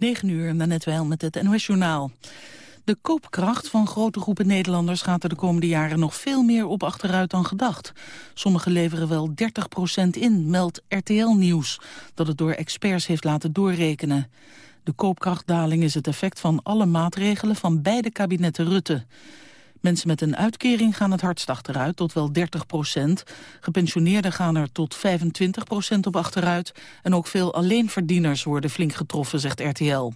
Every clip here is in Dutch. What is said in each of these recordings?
9 uur, net wel met het NOS-journaal. De koopkracht van grote groepen Nederlanders gaat er de komende jaren nog veel meer op achteruit dan gedacht. Sommigen leveren wel 30% in, meldt RTL Nieuws, dat het door experts heeft laten doorrekenen. De koopkrachtdaling is het effect van alle maatregelen van beide kabinetten Rutte. Mensen met een uitkering gaan het hardst achteruit, tot wel 30 procent. Gepensioneerden gaan er tot 25 procent op achteruit. En ook veel alleenverdieners worden flink getroffen, zegt RTL.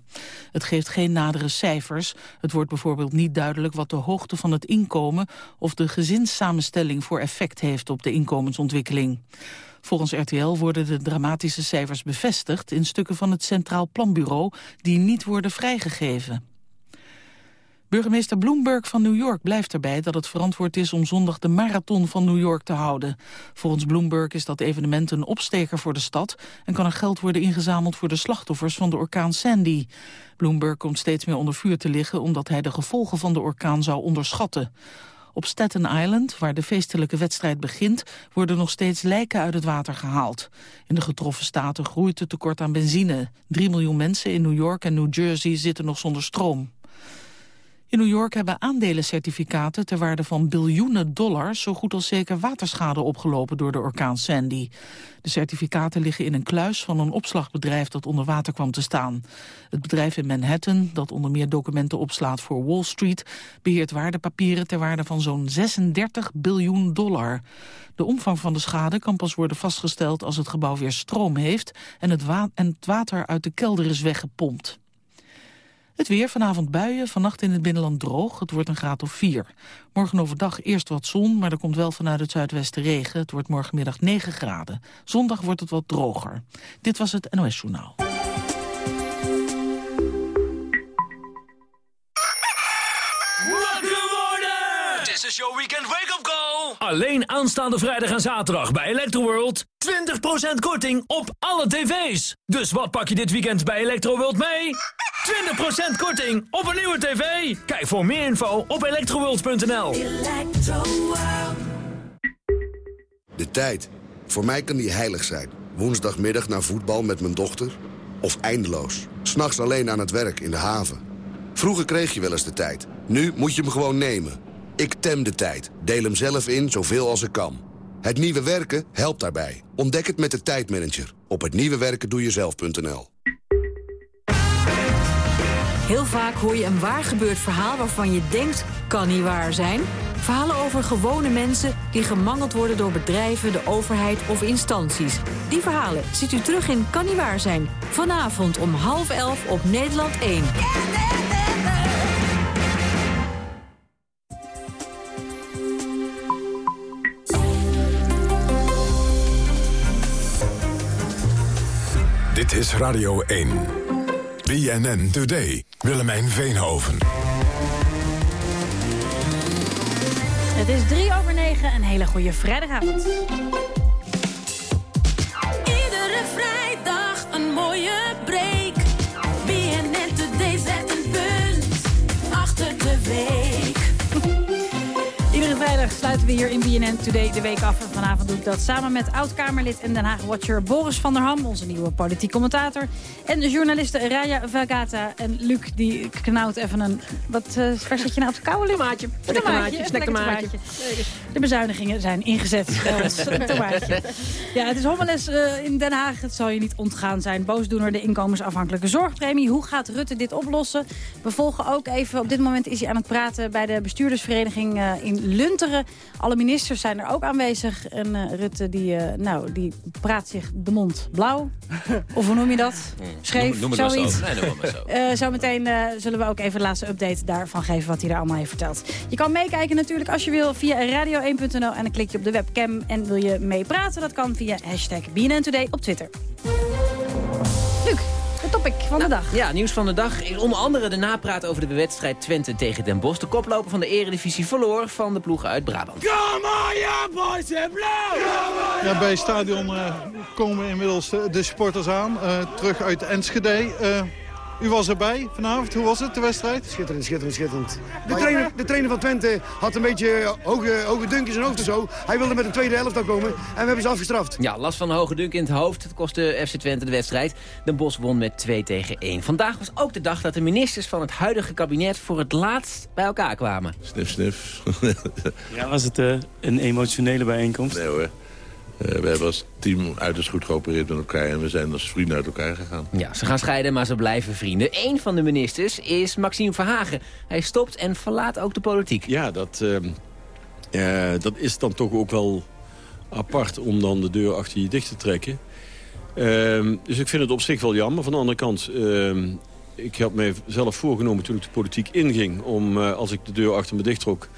Het geeft geen nadere cijfers. Het wordt bijvoorbeeld niet duidelijk wat de hoogte van het inkomen... of de gezinssamenstelling voor effect heeft op de inkomensontwikkeling. Volgens RTL worden de dramatische cijfers bevestigd... in stukken van het Centraal Planbureau die niet worden vrijgegeven. Burgemeester Bloomberg van New York blijft erbij dat het verantwoord is om zondag de marathon van New York te houden. Volgens Bloomberg is dat evenement een opsteker voor de stad en kan er geld worden ingezameld voor de slachtoffers van de orkaan Sandy. Bloomberg komt steeds meer onder vuur te liggen omdat hij de gevolgen van de orkaan zou onderschatten. Op Staten Island, waar de feestelijke wedstrijd begint, worden nog steeds lijken uit het water gehaald. In de getroffen staten groeit het tekort aan benzine. Drie miljoen mensen in New York en New Jersey zitten nog zonder stroom. In New York hebben aandelencertificaten ter waarde van biljoenen dollars zo goed als zeker waterschade opgelopen door de orkaan Sandy. De certificaten liggen in een kluis van een opslagbedrijf dat onder water kwam te staan. Het bedrijf in Manhattan, dat onder meer documenten opslaat voor Wall Street, beheert waardepapieren ter waarde van zo'n 36 biljoen dollar. De omvang van de schade kan pas worden vastgesteld als het gebouw weer stroom heeft en het, en het water uit de kelder is weggepompt. Het weer, vanavond buien, vannacht in het binnenland droog. Het wordt een graad of 4. Morgen overdag eerst wat zon, maar er komt wel vanuit het zuidwesten regen. Het wordt morgenmiddag 9 graden. Zondag wordt het wat droger. Dit was het NOS Journaal. Is weekend! Alleen aanstaande vrijdag en zaterdag bij Electroworld. 20% korting op alle tv's. Dus wat pak je dit weekend bij Electroworld mee? 20% korting op een nieuwe tv. Kijk voor meer info op electroworld.nl. De tijd. Voor mij kan die heilig zijn. Woensdagmiddag naar voetbal met mijn dochter. Of eindeloos. S'nachts alleen aan het werk in de haven. Vroeger kreeg je wel eens de tijd. Nu moet je hem gewoon nemen. Ik tem de tijd. Deel hem zelf in zoveel als ik kan. Het nieuwe werken helpt daarbij. Ontdek het met de tijdmanager. Op hetnieuwewerkendoejezelf.nl Heel vaak hoor je een waar gebeurd verhaal waarvan je denkt, kan niet waar zijn. Verhalen over gewone mensen die gemangeld worden door bedrijven, de overheid of instanties. Die verhalen ziet u terug in Kan niet waar zijn. Vanavond om half elf op Nederland 1. Dit is Radio 1. BNN Today. Willemijn Veenhoven. Het is drie over negen. Een hele goede vrijdagavond. Iedere vrijdag een mooie break. BNN Today zet een punt achter de week. Sluiten we hier in BNN Today de week af. En vanavond doe ik dat samen met oud-Kamerlid en Den Haag-watcher Boris van der Ham... onze nieuwe politiek commentator. En de journalisten Raya Vagata en Luc, die knauwt even een... Wat, uh, waar zit je nou op de koude, Luc? Tomaatje. Een tomaatje. De bezuinigingen zijn ingezet bij ons. Een tomaatje. Ja, het is hommeles uh, in Den Haag. Het zal je niet ontgaan zijn. Boosdoener de inkomensafhankelijke zorgpremie. Hoe gaat Rutte dit oplossen? We volgen ook even... Op dit moment is hij aan het praten bij de bestuurdersvereniging uh, in Lunteren. Alle ministers zijn er ook aanwezig. En uh, Rutte die, uh, nou, die praat zich de mond blauw. of hoe noem je dat? Scheef, noem, noem het zoiets. Maar zo. Nee, noem het maar zo. Uh, zometeen uh, zullen we ook even de laatste update daarvan geven wat hij daar allemaal heeft verteld. Je kan meekijken natuurlijk als je wil via radio1.nl en dan klik je op de webcam en wil je meepraten. Dat kan via hashtag BNN Today op Twitter. Luc, de topic van de dag. Ja, nieuws van de dag is onder andere de napraat over de wedstrijd Twente tegen Den Bosch. De koploper van de eredivisie verloor van de ploegen uit Brabant. Come on, yeah, boys in blue! Ja, bij het stadion uh, komen inmiddels de, de supporters aan, uh, terug uit Enschede. Uh, U was erbij vanavond. Hoe was het, de wedstrijd? Schitterend, schitterend, schitterend. De trainer, de trainer van Twente had een beetje hoge, hoge dunk in zijn hoofd of zo. Hij wilde met een tweede helft al komen en we hebben ze afgestraft. Ja, last van een hoge dunk in het hoofd. Het kostte FC Twente de wedstrijd. Den Bosch won met 2 tegen 1. Vandaag was ook de dag dat de ministers van het huidige kabinet... voor het laatst bij elkaar kwamen. Snif, snif. Ja, was het eh, een emotionele bijeenkomst? Nee hoor. Eh, we hebben als team uiterst goed geopereerd met elkaar... en we zijn als vrienden uit elkaar gegaan. Ja, ze gaan scheiden, maar ze blijven vrienden. Eén van de ministers is Maxime Verhagen. Hij stopt en verlaat ook de politiek. Ja, dat, ehm, eh, dat is dan toch ook wel apart om dan de deur achter je dicht te trekken. Ehm, dus ik vind het op zich wel jammer. Van de andere kant, ehm, ik had mij zelf voorgenomen toen ik de politiek inging... om eh, als ik de deur achter me dicht trok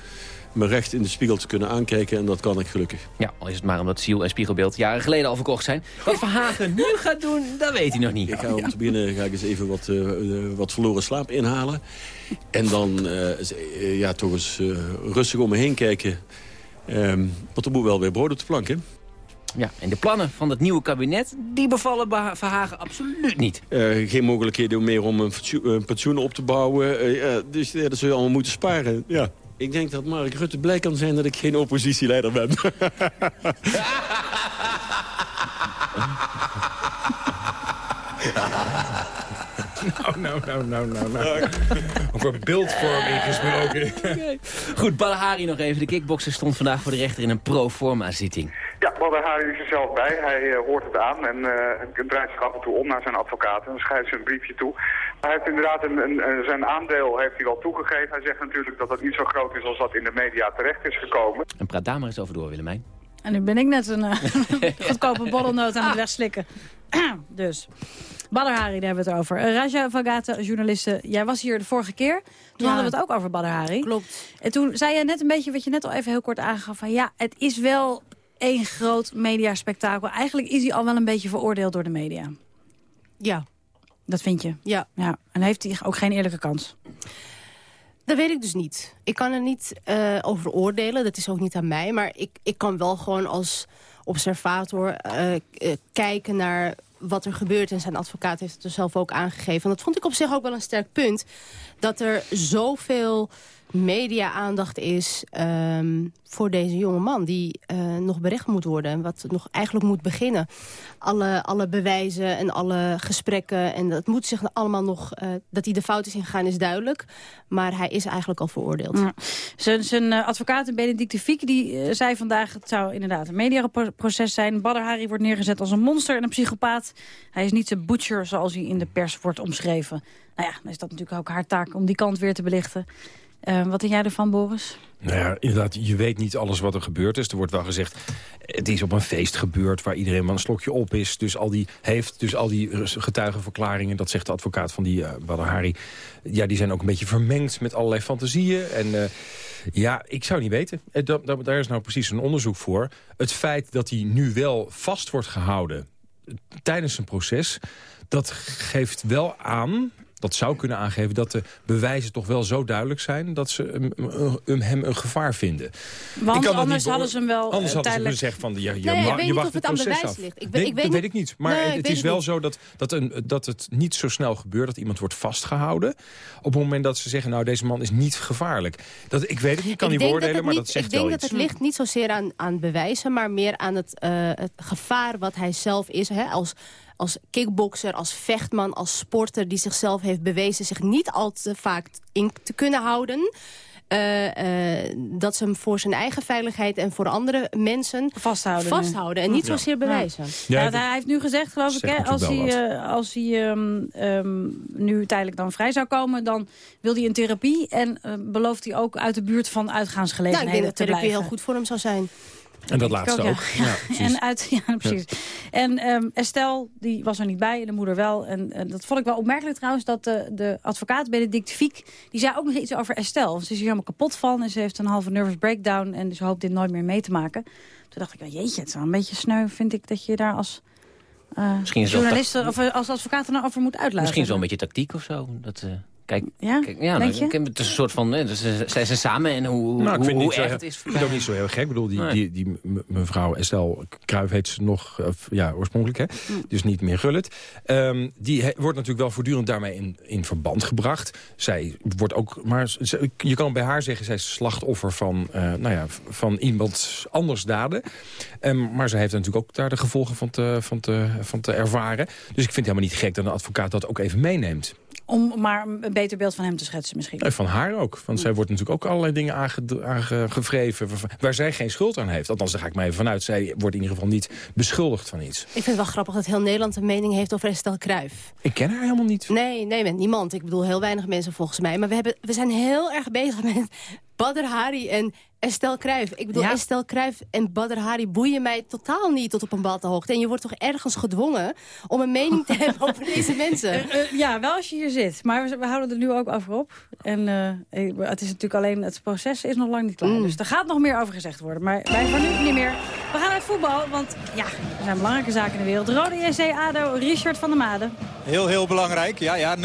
me recht in de spiegel te kunnen aankijken. En dat kan ik gelukkig. Ja, al is het maar omdat Ziel en Spiegelbeeld jaren geleden al verkocht zijn. Wat Verhagen nu gaat doen, dat weet hij nog niet. Ik ga om te beginnen ga ik eens even wat, eh, eh, wat verloren slaap inhalen. En dan eh, ja, toch eens rustig om me heen kijken. Ehm, want er moet wel weer brood op de plank, hè? Ja, en de plannen van het nieuwe kabinet, die bevallen Verhagen absoluut niet. Eh, geen mogelijkheden meer om een een pensioen op te bouwen. Dus ja, dat je allemaal moeten sparen. Ja. Ik denk dat Mark Rutte blij kan zijn dat ik geen oppositieleider ben. Nou, nou, nou, nou, nou, nou. Over beeldvorming gesproken. Goed, Badahari nog even. De kickbokser stond vandaag voor de rechter in een pro-forma-zitting. Ja, Badr Hari is er zelf bij. Hij eh, hoort het aan en eh, draait zich af en toe om naar zijn advocaat. En schrijft ze een briefje toe. Hij heeft inderdaad een, een, een- zijn aandeel heeft hij wel toegegeven. Hij zegt natuurlijk dat dat niet zo groot is als dat in de media terecht is gekomen. En praat daar maar eens over door, Willemijn. En nu ben ik net een eh, goedkope borrelnoot aan het wegslikken. dus, Badr Hari, daar hebben we het over. Raja Vagata, journaliste, jij was hier de vorige keer. Toen Ja. hadden we het ook over Badr Hari. Klopt. En toen zei je net een beetje, wat je net al even heel kort aangaf... van ja, het is wel één groot mediaspectakel. Eigenlijk is hij al wel een beetje veroordeeld door de media. Ja. Dat vind je? Ja. ja. En heeft hij ook geen eerlijke kans? Dat weet ik dus niet. Ik kan er niet eh, over oordelen. Dat is ook niet aan mij. Maar ik, ik kan wel gewoon als observator eh, eh, kijken naar wat er gebeurt. En zijn advocaat heeft het er zelf ook aangegeven. En dat vond ik op zich ook wel een sterk punt. Dat er zoveel media-aandacht is ehm, voor deze jonge man... die eh, nog berecht moet worden en wat nog eigenlijk moet beginnen. Alle, alle bewijzen en alle gesprekken. En dat moet zich allemaal nog... eh, dat hij de fout is ingegaan is duidelijk. Maar hij is eigenlijk al veroordeeld. Zijn, eh, advocaat Benedicte Fiek die zei vandaag... het zou inderdaad een mediaproces zijn. Badr Hari wordt neergezet als een monster en een psychopaat. Hij is niet een butcher zoals hij in de pers wordt omschreven. Nou ja, dan is dat natuurlijk ook haar taak om die kant weer te belichten. Eh, wat denk jij ervan, Boris? Nou ja, inderdaad, je weet niet alles wat er gebeurd is. Er wordt wel gezegd, het is op een feest gebeurd... waar iedereen maar een slokje op is. Dus al die, heeft dus al die getuigenverklaringen... dat zegt de advocaat van die uh, Badr Hari... ja, die zijn ook een beetje vermengd met allerlei fantasieën. En uh, ja, ik zou niet weten. Eh, da, da, daar is nou precies een onderzoek voor. Het feit dat hij nu wel vast wordt gehouden tijdens een proces... dat geeft wel aan dat zou kunnen aangeven dat de bewijzen toch wel zo duidelijk zijn... dat ze hem, hem een gevaar vinden. Want anders hadden ze hem wel Anders hadden tijdelijk... ze gezegd van, ja, je, nee, je, ik weet je niet wacht het het proces af. ligt. Ik, nee, ik weet dat niet... weet ik niet. Maar nee, het, is wel niet. zo dat, dat, een, dat het niet zo snel gebeurt... dat iemand wordt vastgehouden. Op het moment dat ze zeggen, nou, deze man is niet gevaarlijk. Dat, ik weet het niet, kan niet beoordelen, maar niet, dat zegt Ik denk wel dat iets. het ligt niet zozeer aan, aan bewijzen... maar meer aan het, uh, het gevaar wat hij zelf is. Hè, als als kickbokser, als vechtman, als sporter... die zichzelf heeft bewezen zich niet al te vaak in te kunnen houden... Uh, uh, dat ze hem voor zijn eigen veiligheid en voor andere mensen vasthouden, vasthouden en niet ja. zozeer bewijzen. Ja, ja, hij heeft nu gezegd, geloof ik, hè, als hij, uh, als hij um, um, nu tijdelijk dan vrij zou komen, dan wil hij een therapie en belooft hij ook uit de buurt van uitgaansgelegenheden ja, ik denk dat te therapie blijven. heel goed voor hem zou zijn. En dat laatste ook. ook. Ja. Ja, en uit, ja, precies. Ja. En um, Estelle, die was er niet bij, en de moeder wel. En, dat vond ik wel opmerkelijk trouwens, dat de, de advocaat Benedict Fiek... die zei ook nog iets over Estelle. Ze is hier helemaal kapot van en ze heeft een halve nervous breakdown... en ze hoopt dit nooit meer mee te maken. Toen dacht ik, well, jeetje, het is wel een beetje sneu, vind ik... dat je daar als uh, journalist of als advocaat dan over moet uitluisteren. Misschien is wel een beetje tactiek of zo. Dat, uh, Kijk, Ja? kijk, ja, Denk nou, het is een soort van, dus, eh, zij zijn samen en hoe, hoe, Nou, ik vind, hoe het niet zo erg heel- het is. ik vind het ook niet zo heel gek. Ik bedoel, die, Nee. die, die mevrouw Estelle Kruijf heet ze nog, ja, oorspronkelijk, hè? Mm. Dus niet meer Gullit. Ehm, die he- wordt natuurlijk wel voortdurend daarmee in, in verband gebracht. Zij wordt ook, maar ze- je kan bij haar zeggen, zij is slachtoffer van, eh, nou ja, van iemand anders daden. Ehm, maar ze heeft natuurlijk ook daar de gevolgen van te, van, te, van te ervaren. Dus ik vind het helemaal niet gek dat een advocaat dat ook even meeneemt. Om maar een beter beeld van hem te schetsen misschien. Eh, Van haar ook. Want zij wordt natuurlijk ook allerlei dingen aange- aangevreven... waar- zij geen schuld aan heeft. Althans, daar ga ik even vanuit. Zij wordt in ieder geval niet beschuldigd van iets. Ik vind het wel grappig dat heel Nederland een mening heeft over Estelle Kruijf. Ik ken haar helemaal niet. Nee, nee, met niemand. Ik bedoel, heel weinig mensen volgens mij. Maar we, hebben, we zijn heel erg bezig met Badr Hari en Estelle Kruijf. Ik bedoel, Ja. Estelle Kruijf en Badr Hari boeien mij totaal niet tot op een bepaalde hoogte. En je wordt toch ergens gedwongen om een mening te hebben over deze mensen. Eh, eh, ja, wel als je hier zit. Maar we, we houden er nu ook over op. En eh, het is natuurlijk alleen, het proces is nog lang niet klaar. Dus er gaat nog meer over gezegd worden. Maar wij van nu niet meer. We gaan naar het voetbal, want ja, er zijn belangrijke zaken in de wereld. Rode JC ADO, Richard van der Made. Heel, heel belangrijk. Ja, ja, 0-0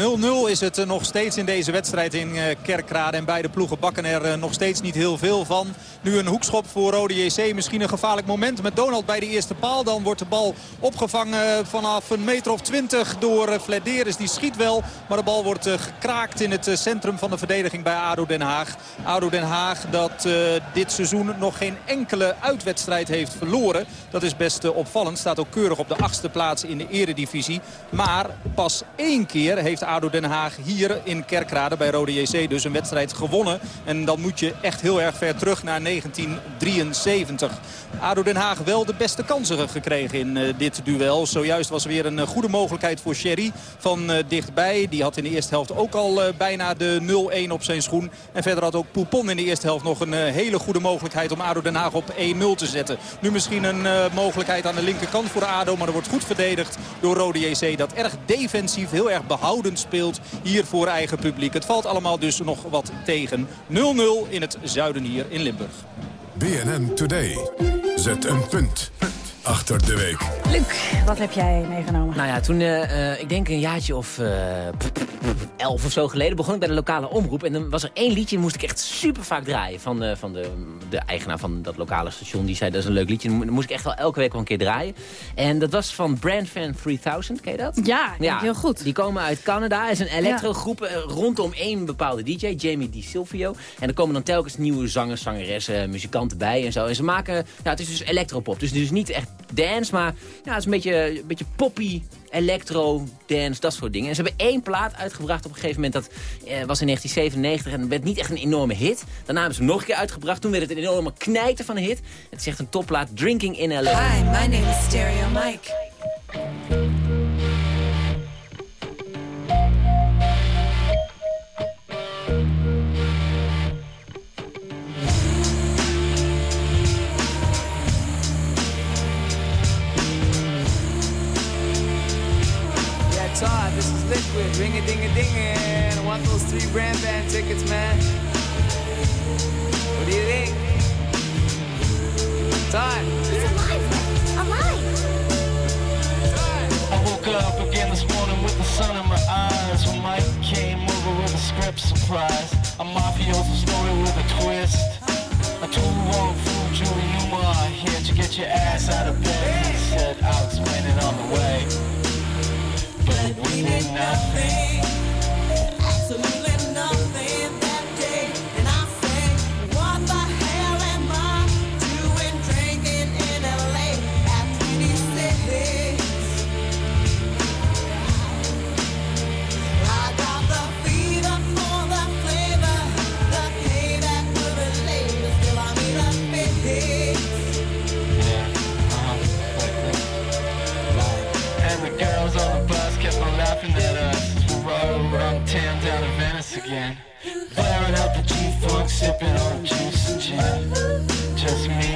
is het nog steeds in deze wedstrijd in Kerkrade. En beide ploegen bakken er nog steeds niet heel veel van. Nu een hoekschop voor Rode JC. Misschien een gevaarlijk moment met Donald bij de eerste paal. Dan wordt de bal opgevangen vanaf een meter of twintig door eh, Flederis. Die schiet wel, maar de bal wordt eh, gekraakt in het eh, centrum van de verdediging bij ADO Den Haag. ADO Den Haag dat dit seizoen nog geen enkele uitwedstrijd heeft verloren. Dat is best opvallend. Staat ook keurig op de achtste plaats in de eredivisie. Maar pas één keer heeft ADO Den Haag hier in Kerkrade bij Rode JC dus een wedstrijd gewonnen. En dan moet je echt heel erg ver terug naar 1973. ADO Den Haag wel de beste kansen gekregen in eh, dit duel. Zojuist was weer een eh, goede mogelijkheid voor Sherry van eh, dichtbij. Die had in de eerste helft ook al bijna de 0-1 op zijn schoen. En verder had ook Poupon in de eerste helft nog een hele goede mogelijkheid om ADO Den Haag op 1-0 te zetten. Nu misschien een mogelijkheid aan de linkerkant voor ADO. Maar er wordt goed verdedigd door Rode JC. Dat erg defensief, heel erg behoudend speelt hier voor eigen publiek. Het valt allemaal dus nog wat tegen. 0-0 in het zuiden hier in Limburg. BNN Today. Zet een punt achter de week. Luc, wat heb jij meegenomen? Nou ja, toen, eh, eh, ik denk een jaartje of eh, elf of zo geleden... begon ik bij de lokale omroep. En dan was er één liedje, moest ik echt super vaak draaien. Van, eh, van de, de eigenaar van dat lokale station. Die zei, dat is een leuk liedje. Dan moest ik echt wel elke week wel een keer draaien. En dat was van Brandfan 3000, ken je dat? Ja, heel goed. Die komen uit Canada. Het is een electrogroep rondom één bepaalde DJ, Jamie Di Silvio. En er komen dan telkens nieuwe zangers, zangeressen, muzikanten bij en zo. En ze maken, ja, het is dus electropop. Dus, dus niet echt dance, maar ja, het is een beetje, beetje poppy, electro, dance, dat soort dingen. En ze hebben één plaat uitgebracht op een gegeven moment. Dat eh, was in 1997 en werd niet echt een enorme hit. Daarna hebben ze hem nog een keer uitgebracht. Toen werd het een enorme knijter van een hit. Het is echt een topplaat, Drinking in L.A. Hi, my name is Stereo Mike. This. Ring a ding a ding I want those three brand band tickets, man. What do you think? Todd. He's alive. Alive. I woke up again this morning with the sun in my eyes When Mike came over with a script surprise A mafioso story with a twist A two-wrong fool, Julie Newmar Here to get your ass out of bed He said, I'll explain it on the way But we need nothing out G-Funk, sipping on juice and gin. Just me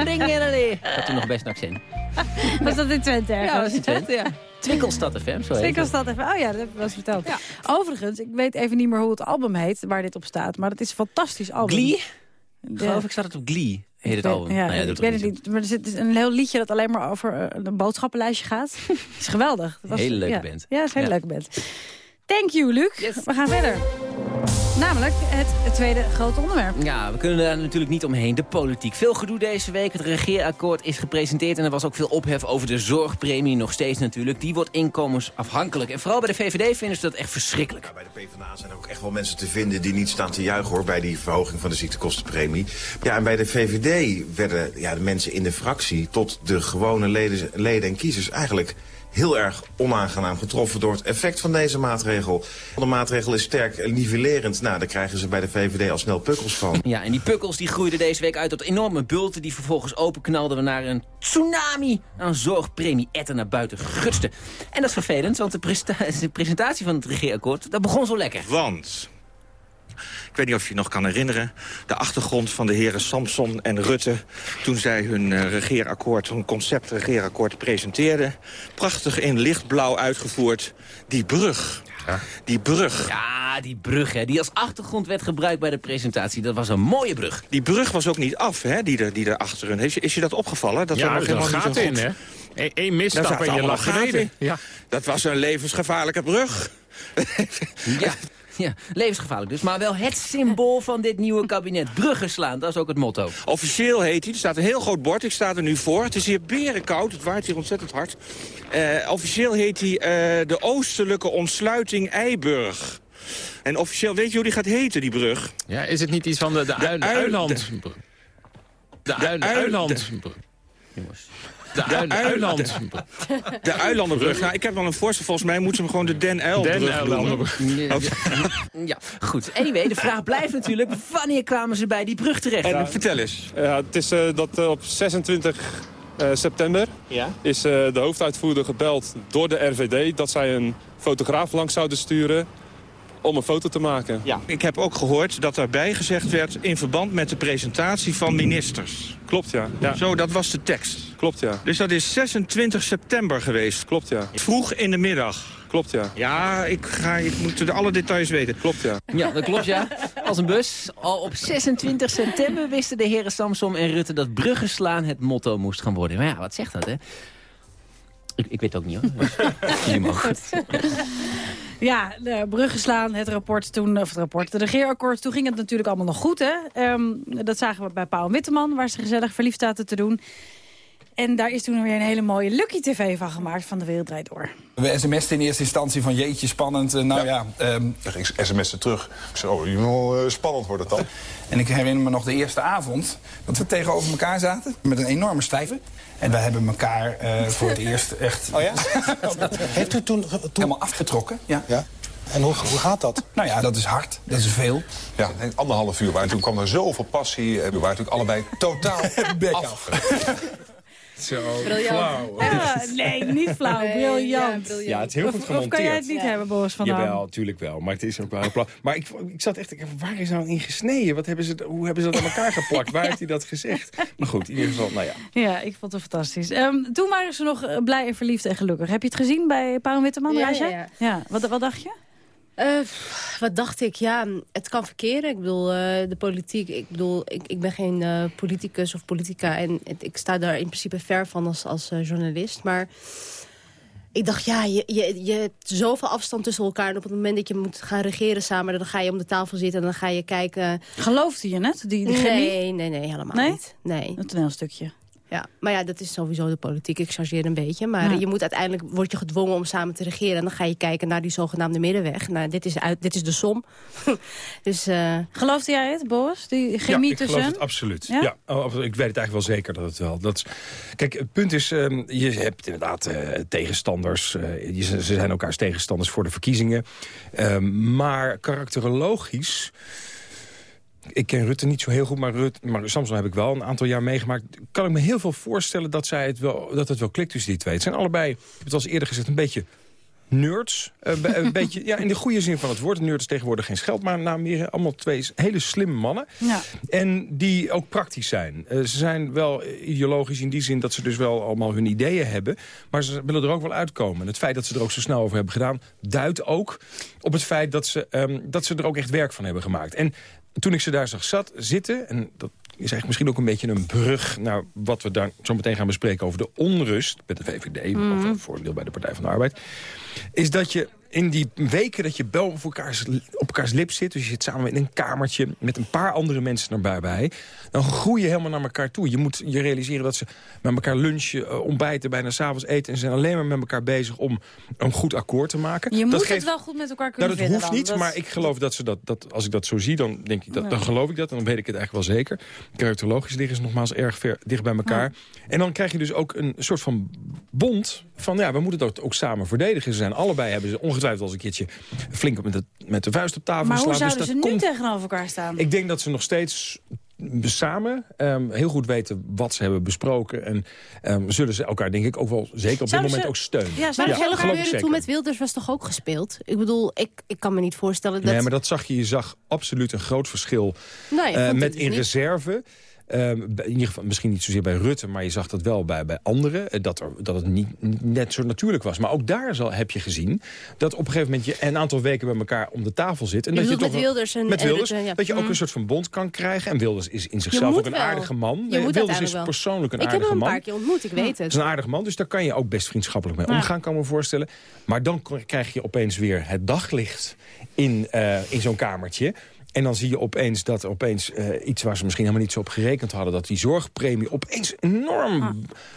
Ik had toen nog best een accent. Was dat in Twente ergens? Ja, dat was in Twente, ja. Twinkelstad FM, zo heet het. Twinkelstad even. Oh ja, dat heb ik wel eens verteld. Overigens, ik weet even niet meer hoe het album heet waar dit op staat. Maar het is een fantastisch album. Glee? De- Geloof ik staat het op Glee, heet het Ik album. weet- Ja, Nou ja, ik weet er het niet. Maar er zit een heel liedje dat alleen maar over eh, een boodschappenlijstje gaat. Het is geweldig. Dat was, Hele leuke ja. band. Ja, het is een hele Ja. leuke band. Thank you, Luc. We gaan verder. Namelijk het, tweede grote onderwerp. Ja, we kunnen daar natuurlijk niet omheen. De politiek. Veel gedoe deze week. Het regeerakkoord is gepresenteerd en er was ook veel ophef over de zorgpremie. Nog steeds natuurlijk. Die wordt inkomensafhankelijk. En vooral bij de VVD vinden ze dat echt verschrikkelijk. Bij de PvdA zijn er ook echt wel mensen te vinden die niet staan te juichen hoor, bij die verhoging van de ziektekostenpremie. Ja, en bij de VVD werden ja, de mensen in de fractie tot de gewone leden, leden en kiezers eigenlijk heel erg onaangenaam getroffen door het effect van deze maatregel. De maatregel is sterk nivellerend. Nou, daar krijgen ze bij de VVD al snel pukkels van. Ja, en die pukkels die groeiden deze week uit tot enorme bulten... die vervolgens openknalden we naar een tsunami aan zorgpremie-etten naar buiten gutste. En dat is vervelend, want de, de presentatie van het regeerakkoord... dat begon zo lekker. Want, ik weet niet of je je nog kan herinneren... de achtergrond van de heren Samson en Rutte... toen zij hun eh, regeerakkoord, hun concept regeerakkoord presenteerden. Prachtig in lichtblauw uitgevoerd. Die brug. Die brug. Ja, die brug, hè, die als achtergrond werd gebruikt bij de presentatie. Dat was een mooie brug. Die brug was ook niet af, hè, die er, die er achter hun. Is, je- is je dat opgevallen? Dat Ja, er nog helemaal niet goed- in, hè? Eén misstap en je lag gaten beneden. in. Ja. Dat was een levensgevaarlijke brug. Ja, ja, levensgevaarlijk dus. Maar wel het symbool van dit nieuwe kabinet. Bruggen slaan, dat is ook het motto. Officieel heet hij, er staat een heel groot bord, ik sta er nu voor. Het is hier berenkoud, het waait hier ontzettend hard. Eh, officieel heet hij eh, de Oostelijke Ontsluiting Eiburg. En officieel, weet je hoe die gaat heten, die brug? Ja, is het niet iets van de, de, De uil- Uiland? De, Uiland. Jongens. De, uil- uil- Uiland. De Uilanderbrug. Nou, ik heb wel een voorstel, volgens mij moeten we hem gewoon de Den Den Uilbrug noemen. Ja, goed. Anyway, de vraag blijft natuurlijk... wanneer kwamen ze bij die brug terecht? En vertel eens. Ja, het is eh, dat eh, op 26 eh, september Ja? is eh, de hoofduitvoerder gebeld door de RVD... dat zij een fotograaf langs zouden sturen om een foto te maken. Ja. Ik heb ook gehoord dat daarbij gezegd werd... in verband met de presentatie van ministers. Klopt, ja. ja. Zo, dat was de tekst. Klopt, ja. Dus dat is 26 september geweest. Klopt, ja. Vroeg in de middag. Klopt, ja. Ja, ik, ga, ik moet alle details weten. Klopt, ja. Ja, dat klopt, ja. Als een bus. Al op 26 september wisten de heren Samsom en Rutte... dat bruggen slaan het motto moest gaan worden. Maar ja, wat zegt dat, hè? Ik, ik weet het ook niet, hoor. Ja, de bruggen slaan, het rapport toen, of het rapport, de regeerakkoord. Toen ging het natuurlijk allemaal nog goed, hè. Ehm, dat zagen we bij Paul Witteman, waar ze gezellig verliefd zaten te doen. En daar is toen weer een hele mooie Lucky TV van gemaakt van De Wereld Draait Door. We sms'ten in eerste instantie van jeetje, spannend. eh, nou ja, ehm, Dan ging ik sms'en terug. Ik zei, oh, eh, spannend wordt het dan. en ik herinner me nog de eerste avond dat we tegenover elkaar zaten met een enorme stijve. En we hebben elkaar eh, voor het eerst echt Oh ja? Heeft u toen, helemaal afgetrokken. Ja. Ja. En hoe, hoe gaat dat? Nou ja, dat is hard. Dat is veel. Ja, anderhalf uur. Maar toen kwam er zoveel passie. En we waren natuurlijk allebei totaal Bek af. Zo, Briljant. flauw. Ja, nee, niet flauw. Nee, briljant. ja, briljant. Ja, het is heel goed Of- Of gemonteerd. kan jij het niet hebben, Boris van Dam? Jawel, natuurlijk wel. Maar het is ook wel heel flauw. Maar ik, ik zat echt, waar is nou in gesneden? Wat hebben ze, hoe hebben ze dat aan elkaar geplakt? Waar heeft hij dat gezegd? Maar goed, in ieder geval, nou ja. Ja, ik vond het fantastisch. Ehm, toen waren ze nog eh, blij en verliefd en gelukkig. Heb je het gezien bij Paul Witteman, Ja, ja, ja. ja. Wat, wat dacht je? Eh, wat dacht ik? Ja, het kan verkeren. Ik bedoel, eh, de politiek... Ik bedoel, ik, ik ben geen eh, politicus of politica... en het- ik sta daar in principe ver van als, als journalist. Maar ik dacht, ja, je, je, je hebt zoveel afstand tussen elkaar... en op het moment dat je moet gaan regeren samen... dan ga je om de tafel zitten en dan ga je kijken... Geloofde je het, die, die? Nee, nee, nee, helemaal Nee? niet. Nee. Een toneelstukje. Ja, maar ja, dat is sowieso de politiek. Ik chargeer een beetje. Maar Ja. je moet uiteindelijk word je gedwongen om samen te regeren. En dan ga je kijken naar die zogenaamde middenweg. Nou, dit is, uit, dit is de som. dus, eh, Geloofde jij het, Boris? Die chemie ja, ik tussen geloof het absoluut. Ja? Ja? oh, absoluut. ik weet het eigenlijk wel zeker dat het wel. Dat is, kijk, het punt is, ehm, je hebt inderdaad eh, tegenstanders. eh, je, ze zijn elkaars tegenstanders voor de verkiezingen. Ehm, maar karakterologisch... Ik ken Rutte niet zo heel goed, maar, Rutte, maar Samson heb ik wel een aantal jaar meegemaakt. Kan ik me heel veel voorstellen dat, zij het wel, dat het wel klikt tussen die twee. Het zijn allebei, ik heb het al eens eerder gezegd, een beetje nerds. Eh, een beetje, ja, in de goede zin van het woord. Nerds is tegenwoordig geen scheld, maar meer allemaal twee hele slimme mannen. Ja. En die ook praktisch zijn. Eh, ze zijn wel ideologisch in die zin dat ze dus wel allemaal hun ideeën hebben. Maar ze willen er ook wel uitkomen. En het feit dat ze er ook zo snel over hebben gedaan... duidt ook op het feit dat ze, ehm, dat ze er ook echt werk van hebben gemaakt. En toen ik ze daar zag zat, zitten... en dat is eigenlijk misschien ook een beetje een brug... naar wat we daar zo meteen gaan bespreken over de onrust... met de VVD, of een voordeel bij de Partij van de Arbeid... is dat je in die weken dat je bel op elkaars, op elkaars lip zit... dus je zit samen in een kamertje met een paar andere mensen erbij bij... dan groei je helemaal naar elkaar toe. Je moet je realiseren dat ze met elkaar lunchen, eh, ontbijten... bijna s'avonds eten en ze zijn alleen maar met elkaar bezig... om een goed akkoord te maken. Je dat moet geeft- het wel goed met elkaar kunnen nou, dat hoeft niet, maar ik geloof dat ze dat, dat... als ik dat zo zie, dan, denk ik dat, dan geloof ik dat. En dan weet ik het eigenlijk wel zeker. Karakterologisch liggen ze nogmaals erg ver dicht bij elkaar. En dan krijg je dus ook een soort van bond van... ja, we moeten dat ook samen verdedigen. Ze zijn allebei, hebben ze ongetwijfeld als een keertje... flink met de, met de vuist op tafel Maar hoe zouden Dus ze nu komt- tegenover elkaar staan? Ik denk dat ze nog steeds samen ehm, heel goed weten wat ze hebben besproken. En ehm, zullen ze elkaar denk ik ook wel zeker op dit Zouden moment ze- ook steunen. Ja, maar het hele geloof ik gebeuren zeker. toen met Wilders was toch ook gespeeld? Ik bedoel, ik, ik kan me niet voorstellen dat... Nee, maar dat zag je. Je zag absoluut een groot verschil Nee, ik eh, met dus in niet. reserve. Ehm, in ieder geval, misschien niet zozeer bij Rutte, maar je zag dat wel bij, bij anderen. eh, Dat, er, dat het niet, net zo natuurlijk was. Maar ook daar zal, heb je gezien dat op een gegeven moment je een aantal weken bij elkaar om de tafel zit. En Je dat je toch met Wilders en- met en Wilders, Rutte, ja. dat je ook Mm. een soort van bond kan krijgen. En Wilders is in zichzelf ook een wel. aardige man. Je Wilders is persoonlijk een Ik heb aardige hem een man. paar keer ontmoet, ik weet Het het. is een aardige man, dus daar kan je ook best vriendschappelijk mee Ja. omgaan, kan ik me voorstellen. Maar dan krijg je opeens weer het daglicht in, eh, in zo'n kamertje. En dan zie je opeens dat er opeens eh, iets waar ze misschien helemaal niet zo op gerekend hadden... dat die zorgpremie opeens enorm Ah.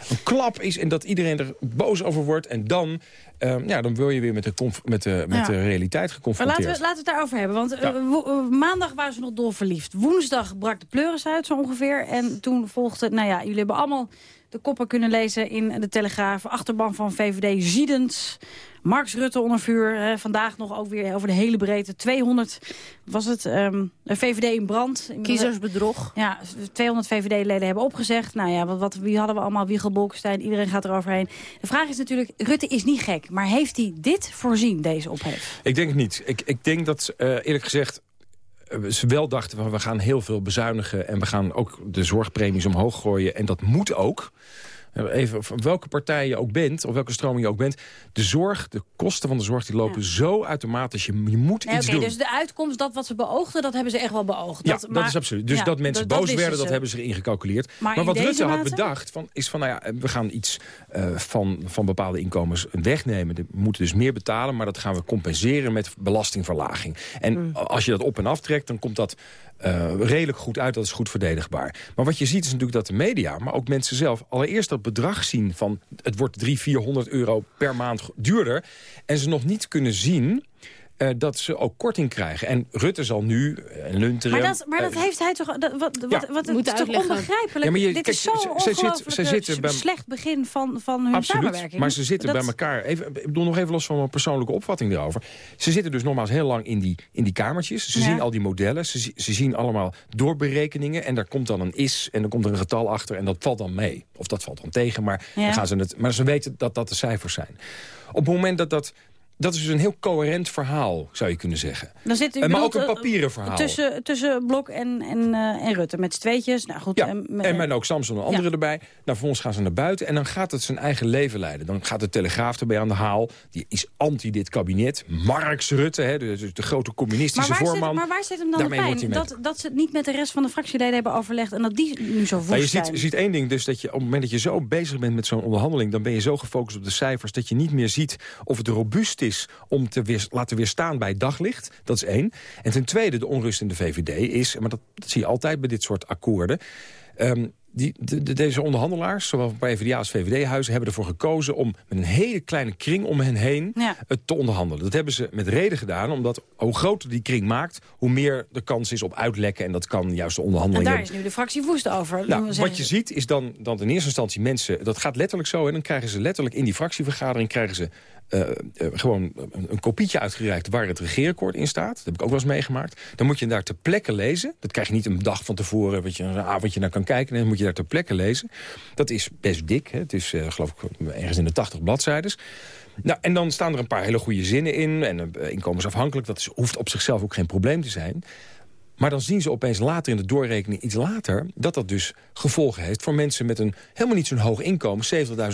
een klap is... en dat iedereen er boos over wordt. En dan, eh, ja, dan wil je weer met de, met de, met Ja. de realiteit Maar geconfronteerd. laten we, laten we het daarover hebben. Want eh, eh, maandag waren ze nog dolverliefd. Woensdag brak de pleuris uit zo ongeveer. En toen volgde, nou ja, jullie hebben allemaal de koppen kunnen lezen in de Telegraaf. Achterban van VVD ziedend. Marx Rutte onder vuur. hè, vandaag nog ook weer over de hele breedte. 200 was het. ehm, de VVD in brand. Kiezersbedrog. Ja, 200 VVD-leden hebben opgezegd. Nou ja, wat, wat, wie hadden we allemaal? Wiegel Bolkestein, iedereen gaat eroverheen. De vraag is natuurlijk, Rutte is niet gek. Maar heeft hij dit voorzien, deze ophef? Ik denk het niet. Ik, ik denk dat, eh, eerlijk gezegd, eh, ze wel dachten... van we gaan heel veel bezuinigen en we gaan ook de zorgpremies omhoog gooien. En dat moet ook. Eh, Even, van welke partij je ook bent, of welke stroming je ook bent... de zorg, de kosten van de zorg, die lopen zo automatisch. Je, je moet Nee, iets doen. dus de uitkomst, dat wat ze beoogden, dat hebben ze echt wel beoogd. Ja, Dat, dat, maar- is absoluut. Dus ja, dat mensen dat boos werden, dat hebben ze erin gecalculeerd. Maar wat Rutte had bedacht, van, is van, nou ja, we gaan iets eh, van, van bepaalde inkomens wegnemen. We moeten dus meer betalen, maar dat gaan we compenseren met belastingverlaging. En Mm. als je dat op en aftrekt, dan komt dat eh, redelijk goed uit. Dat is goed verdedigbaar. Maar wat je ziet is natuurlijk dat de media, maar ook mensen zelf... allereerst dat bedrag zien van het wordt 300, 400 euro per maand duurder. En ze nog niet kunnen zien eh, dat ze ook korting krijgen. En Rutte zal nu, en Lunteren... Maar dat, maar dat eh, heeft hij toch... Dat, wat, wat, Ja. wat, het Moet is toch onbegrijpelijk? Ja, maar je- Dit kijk, is zo'n ze- ze zit- ongelooflijk ze zitten bij- slecht begin van, van hun Absoluut, samenwerking. maar ze zitten Dat- bij elkaar. Even, ik bedoel nog even los van mijn persoonlijke opvatting erover. Ze zitten dus nogmaals heel lang in die, in die kamertjes. Ze Ja. zien al die modellen. Ze, ze zien allemaal doorberekeningen. En daar komt dan een is en dan komt er een getal achter. En dat valt dan mee. Of dat valt dan tegen. Maar, Ja. dan gaan ze het, maar ze weten dat dat de cijfers zijn. Op het moment dat dat... Dat is dus een heel coherent verhaal, zou je kunnen zeggen. Dan zit, u Eh, maar ook een eh, papieren verhaal. Tussen, tussen Blok en, en, eh, en Rutte, met z'n tweetjes. Nou goed, Ja, en, met- en met ook Samson en anderen Ja. erbij. Nou, vervolgens gaan ze naar buiten en dan gaat het zijn eigen leven leiden. Dan gaat de Telegraaf erbij aan de haal. Die is anti dit kabinet. Marx Rutte, hè, de, de, de grote maar, communistische zit, voorman. maar waar zit hem dan de Daarmee pijn? hij met- Dat, dat ze het niet met de rest van de fractieleden hebben overlegd... en dat die nu zo woest Nou, je ziet, zijn. je ziet één ding, dus dat je op het moment dat je zo bezig bent met zo'n onderhandeling... dan ben je zo gefocust op de cijfers dat je niet meer ziet of het robuust is... om te weer, laten weerstaan bij daglicht. Dat is één. En ten tweede, de onrust in de VVD is... maar dat, dat zie je altijd bij dit soort akkoorden... Ehm, die, de, de- deze onderhandelaars, zowel bij PvdA als VVD-huizen... hebben ervoor gekozen om met een hele kleine kring om hen heen Ja. het te onderhandelen. Dat hebben ze met reden gedaan, omdat hoe groter die kring maakt... hoe meer de kans is op uitlekken en dat kan juist de en onderhandelingen... daar is nu de fractie woest over. Nou, wat je ziet is dan dat in eerste instantie mensen... dat gaat letterlijk zo en dan krijgen ze letterlijk in die fractievergadering... krijgen ze eh, eh, gewoon een, kopietje uitgereikt waar het regeerakkoord in staat. Dat heb ik ook wel eens meegemaakt. Dan moet je daar ter plekke lezen. Dat krijg je niet een dag van tevoren, wat je een avondje naar kan kijken. Dan moet je daar ter plekke lezen. Dat is best dik. Hè. Het is, eh, geloof ik, ergens in de 80 bladzijdes. Nou, en dan staan er een paar hele goede zinnen in. En inkomensafhankelijk, dat is, hoeft op zichzelf ook geen probleem te zijn. Maar dan zien ze opeens later in de doorrekening, iets later... dat dat dus gevolgen heeft voor mensen met een helemaal niet zo'n hoog inkomen.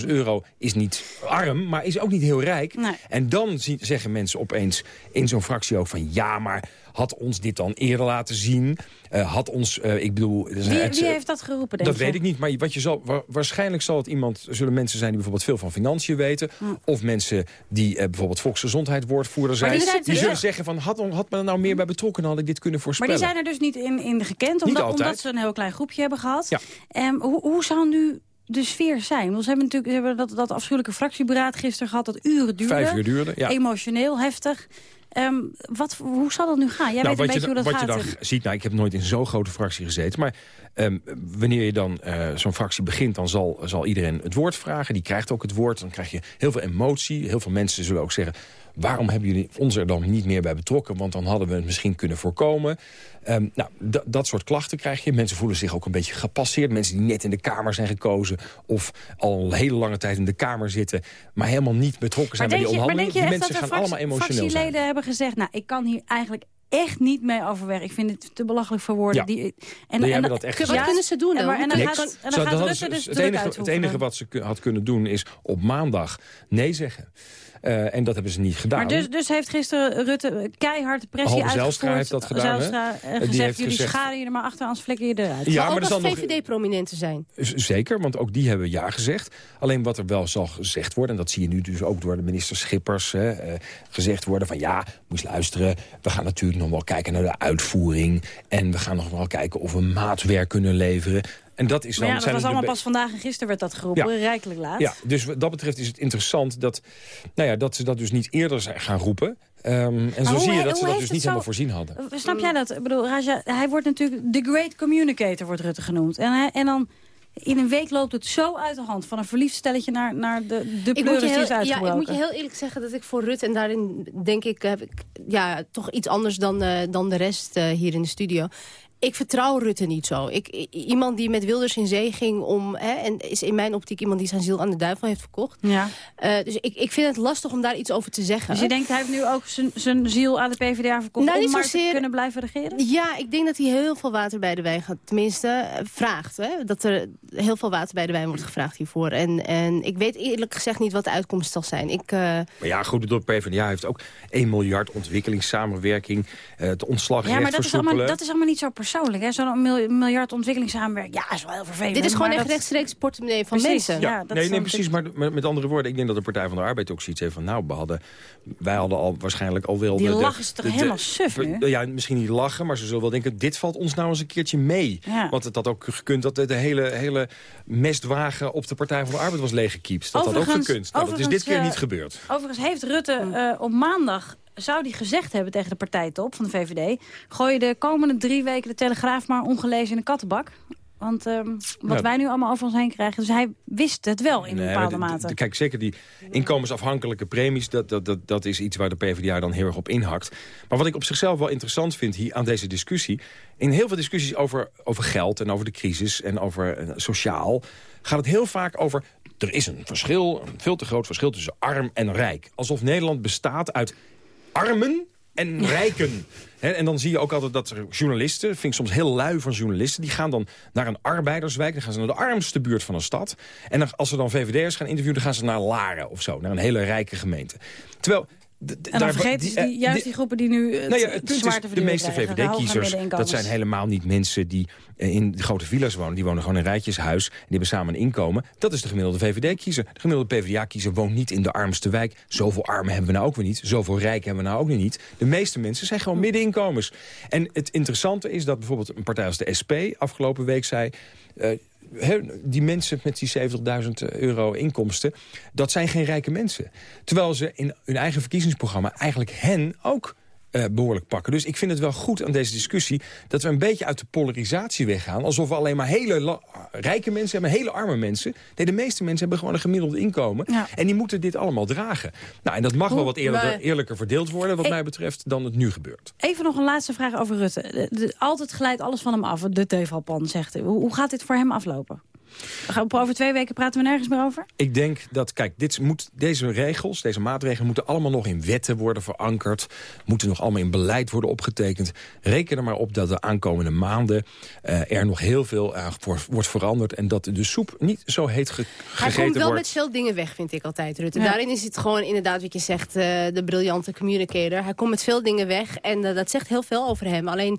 70.000 euro is niet arm, maar is ook niet heel rijk. Nee. En dan zien, zeggen mensen opeens in zo'n fractie ook van... ja, maar had ons dit dan eerder laten zien? Eh, had ons, eh, ik bedoel... Wie, het- wie heeft dat geroepen, denk dat je? weet ik niet, maar wat je zal, wa- waarschijnlijk zal het iemand, zullen mensen zijn die bijvoorbeeld veel van financiën weten. Of mensen die eh, bijvoorbeeld volksgezondheid woordvoerder zijn. die Die, zijn terug. zullen zeggen van, had, had me er nou meer bij betrokken, dan had ik dit kunnen voorspellen. Zijn er dus niet in, in gekend, omdat, omdat ze een heel klein groepje hebben gehad. Ja. Ehm, hoe, hoe zou nu de sfeer zijn? Want ze hebben natuurlijk ze hebben dat, dat afschuwelijke fractieberaad gisteren gehad... dat uren duurde. Vijf uur duurde, ja. Emotioneel, heftig. Ehm, wat, hoe zal dat nu gaan? Jij weet een Nou, wat beetje je, hoe dat wat gaat. je dan ziet, nou, ik heb nooit in zo'n grote fractie gezeten. Maar ehm, wanneer je dan eh, zo'n fractie begint, dan zal, zal iedereen het woord vragen. Die krijgt ook het woord. Dan krijg je heel veel emotie. Heel veel mensen zullen ook zeggen... waarom hebben jullie ons er dan niet meer bij betrokken? Want dan hadden we het misschien kunnen voorkomen. Ehm, nou, dat soort klachten krijg je. Mensen voelen zich ook een beetje gepasseerd. Mensen die net in de Kamer zijn gekozen... of al een hele lange tijd in de Kamer zitten... maar helemaal niet betrokken zijn maar bij die onderhandelingen. denk je Die mensen gaan allemaal emotioneel zijn. fractieleden hebben gezegd... nou, ik kan hier eigenlijk echt niet mee overweg. Ik vind het te belachelijk voor woorden. Ja. Die, en, en, hebben dat echt Ja. Wat kunnen ze doen en, dan? maar, en dan Niks. gaat, en Zo, dan dat gaat hadden Rutte ze- dus het, enige, het uitoefenen. enige wat ze had kunnen doen is op maandag nee zeggen. Eh, en dat hebben ze niet gedaan. Maar dus, dus heeft gisteren Rutte keihard pressie Halbe uitgevoerd. Zijlstra heeft dat gedaan, hè? Eh, Die gezegd, heeft jullie gezegd- scharen je er maar achter, anders flikker je eruit. Ja, maar maar ook er zal als nog- VVD-prominenten zijn. Zeker, want ook die hebben ja gezegd. Alleen wat er wel zal gezegd worden... en dat zie je nu dus ook door de minister Schippers... Hè, eh, gezegd worden van ja, moest luisteren... we gaan natuurlijk nog wel kijken naar de uitvoering... en we gaan nog wel kijken of we maatwerk kunnen leveren. En dat is dan... Maar ja, dat zijn was allemaal pas vandaag en gisteren werd dat geroepen. Ja. Rijkelijk laat. Ja, dus wat dat betreft is het interessant dat, nou ja, dat ze dat dus niet eerder zijn gaan roepen. Ehm, en zo hoe zie je dat ze dat dus niet het helemaal zo- voorzien hadden. Uh, Snap jij dat? Ik bedoel, Raja, hij wordt natuurlijk de great communicator, wordt Rutte genoemd. En, hij, en dan in een week loopt het zo uit de hand. Van een verliefd stelletje naar, naar de, de Ik moet, pleuris die is heel, ja, uitgebroken. ik moet je heel eerlijk zeggen dat ik voor Rutte... en daarin denk ik, heb ik ja, toch iets anders dan, eh, dan de rest eh, hier in de studio... Ik vertrouw Rutte niet zo. Ik, iemand die met Wilders in zee ging om... Hè, en is in mijn optiek iemand die zijn ziel aan de duivel heeft verkocht. Ja. Eh, dus ik, ik vind het lastig om daar iets over te zeggen. Dus je denkt, hij heeft nu ook zijn- zijn ziel aan de PvdA verkocht... Nou, om niet maar te zozeer- kunnen blijven regeren? Ja, ik denk dat hij heel veel water bij de wijn gaat. Tenminste, eh, vraagt. Hè? Dat er heel veel water bij de wijn wordt gevraagd hiervoor. En, en ik weet eerlijk gezegd niet wat de uitkomst zal zijn. Ik, eh, Maar ja, goed, de PvdA heeft ook 1 miljard ontwikkelingssamenwerking. eh, het ontslagrecht Ja, maar dat is, allemaal, dat is allemaal niet zo persoonlijk. Hè? Zo'n mil- miljard ontwikkelingssamenwerking. Ja, is wel heel vervelend. dit is gewoon echt dat- rechtstreeks portemonnee van Precies, mensen. ja. Ja, dat nee, is nee, precies. Maar met, andere woorden, ik denk dat de Partij van de Arbeid ook zoiets heeft van... nou, we hadden, wij hadden al waarschijnlijk al wel... Die de, lachen ze toch de- de- helemaal suf nu? Ja, misschien niet lachen, maar ze zullen wel denken... dit valt ons nou eens een keertje mee. Ja. Want het had ook gekund dat de, de hele, hele mestwagen... op de Partij van de Arbeid was leeggekiept. Dat had ook Overigens- gekund. Nou, dat is dit overigens, keer eh, niet gebeurd. Overigens heeft Rutte eh, op maandag zou die gezegd hebben tegen de partijtop van de VVD... gooi je de komende drie weken de Telegraaf maar ongelezen in de kattenbak? Want ehm, wat Ja. wij nu allemaal over ons heen krijgen... dus hij wist het wel in een bepaalde mate. Kijk, zeker die inkomensafhankelijke premies... Dat, dat, dat, dat is iets waar de PvdA dan heel erg op inhakt. Maar wat ik op zichzelf wel interessant vind hier aan deze discussie... in heel veel discussies over, over geld en over de crisis en over eh, sociaal... gaat het heel vaak over... er is een verschil, een veel te groot verschil tussen arm en rijk. Alsof Nederland bestaat uit armen en rijken. En dan zie je ook altijd dat er journalisten, vind ik soms heel lui van journalisten... die gaan dan naar een arbeiderswijk, dan gaan ze naar de armste buurt van een stad. En dan, als ze dan VVD'ers gaan interviewen, dan gaan ze naar Laren of zo. Naar een hele rijke gemeente. Terwijl... En dan daar- vergeten ze eh, die, juist die groepen die nu het, nou ja, het punt zwaar is, de meeste en VVD-kiezers, dat zijn helemaal niet mensen die eh, in de grote villa's wonen. Die wonen gewoon in een rijtjeshuis. Die hebben samen een inkomen. Dat is de gemiddelde VVD-kiezer. De gemiddelde PvdA-kiezer woont niet in de armste wijk. Zoveel armen hebben we nou ook weer niet. Zoveel rijken hebben we nou ook weer niet. De meeste mensen zijn gewoon middeninkomens. En het interessante is dat bijvoorbeeld een partij als de SP afgelopen week zei... eh, die mensen met die 70.000 euro inkomsten, dat zijn geen rijke mensen. Terwijl ze in hun eigen verkiezingsprogramma eigenlijk hen ook eh, behoorlijk pakken. Dus ik vind het wel goed aan deze discussie... dat we een beetje uit de polarisatie weggaan. Alsof we alleen maar hele rijke mensen hebben, hele arme mensen. Nee, de meeste mensen hebben gewoon een gemiddeld inkomen. En die moeten dit allemaal dragen. Nou, en dat mag wel wat eerlijker, verdeeld worden... wat mij betreft, dan het nu gebeurt. Even nog een laatste vraag over Rutte. De- de- altijd glijdt alles van hem af. De tevalpan zegt hij. Hoe, hoe gaat dit voor hem aflopen? Over twee weken praten we nergens meer over? Ik denk dat, kijk, dit moet, deze regels, deze maatregelen... moeten allemaal nog in wetten worden verankerd. Moeten nog allemaal in beleid worden opgetekend. Reken er maar op dat de aankomende maanden... eh, er nog heel veel voor, wordt veranderd... en dat de soep niet zo heet ge- Hij gegeten komt wel wordt. met veel dingen weg, vind ik altijd, Rutte. Ja. Daarin is het gewoon inderdaad, wat je zegt, eh, de briljante communicator. Hij komt met veel dingen weg en eh, dat zegt heel veel over hem. Alleen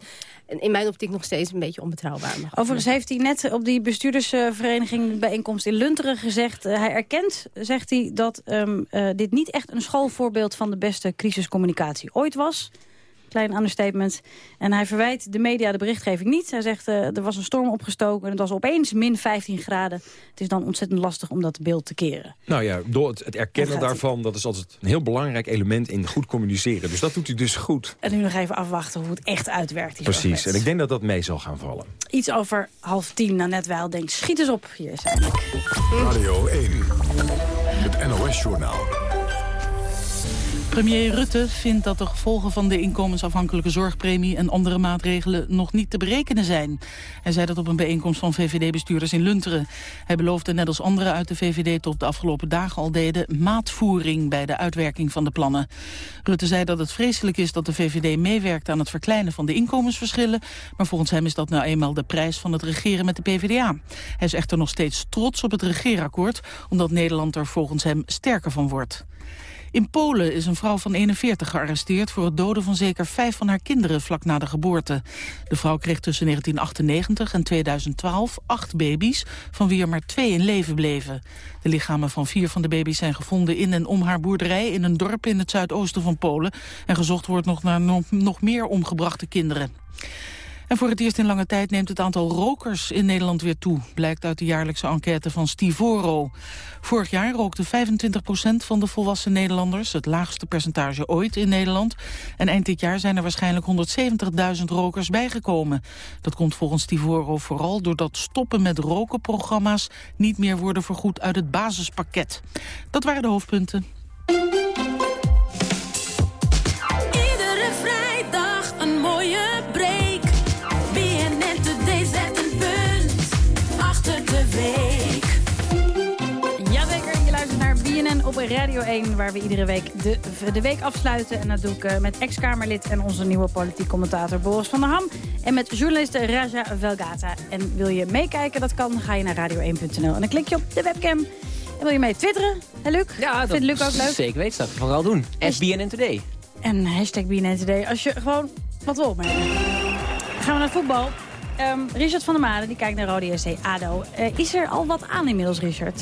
in mijn optiek nog steeds een beetje onbetrouwbaar. Overigens heeft hij net op die bestuurdersvereniging bijeenkomst in Lunteren gezegd... eh, hij erkent, zegt hij, dat ehm, eh, dit niet echt een schoolvoorbeeld van de beste crisiscommunicatie ooit was. Klein understatement. En hij verwijt de media de berichtgeving niet. Hij zegt, eh, er was een storm opgestoken en het was opeens min 15 graden. Het is dan ontzettend lastig om dat beeld te keren. Nou ja, door het, het erkennen daarvan... dat is altijd een heel belangrijk element in goed communiceren. Dus dat doet hij dus goed. En nu nog even afwachten hoe het echt uitwerkt. die Precies. En ik denk dat dat mee zal gaan vallen. Iets over half tien, nou net wel denkt, schiet eens op. Hier is hij. Radio 1. Het NOS-journaal. Premier Rutte vindt dat de gevolgen van de inkomensafhankelijke zorgpremie en andere maatregelen nog niet te berekenen zijn. Hij zei dat op een bijeenkomst van VVD-bestuurders in Lunteren. Hij beloofde net als anderen uit de VVD tot de afgelopen dagen al deden maatvoering bij de uitwerking van de plannen. Rutte zei dat het vreselijk is dat de VVD meewerkt aan het verkleinen van de inkomensverschillen, maar volgens hem is dat nou eenmaal de prijs van het regeren met de PvdA. Hij is echter nog steeds trots op het regeerakkoord, omdat Nederland er volgens hem sterker van wordt. In Polen is een vrouw van 41 gearresteerd voor het doden van zeker vijf van haar kinderen vlak na de geboorte. De vrouw kreeg tussen 1998 en 2012 acht baby's, van wie er maar twee in leven bleven. De lichamen van vier van de baby's zijn gevonden in en om haar boerderij in een dorp in het zuidoosten van Polen. En gezocht wordt nog naar nog, meer omgebrachte kinderen. En voor het eerst in lange tijd neemt het aantal rokers in Nederland weer toe. Blijkt uit de jaarlijkse enquête van Stivoro. Vorig jaar rookte 25% van de volwassen Nederlanders. Het laagste percentage ooit in Nederland. En eind dit jaar zijn er waarschijnlijk 170.000 rokers bijgekomen. Dat komt volgens Stivoro vooral doordat stoppen met rokenprogramma's... niet meer worden vergoed uit het basispakket. Dat waren de hoofdpunten. Op Radio 1... waar we iedere week de, de week afsluiten. En dat doe ik eh, met ex-Kamerlid en onze nieuwe politiek commentator Boris van der Ham... en met journaliste Raja Velgata. En wil je meekijken, dat kan, dan ga je naar radio1.nl. En dan klik je op de webcam. En wil je mee twitteren, hè Luc? Ja, Vindt Luc ook leuk? Zeker weten, dat vooral doen. SBNN Today. En hashtag BNN Today. Als je gewoon wat wil opmerken. Gaan we naar voetbal. Ehm, Richard van der Made, die kijkt naar Rode SC ADO. Eh, is er al wat aan inmiddels, Richard?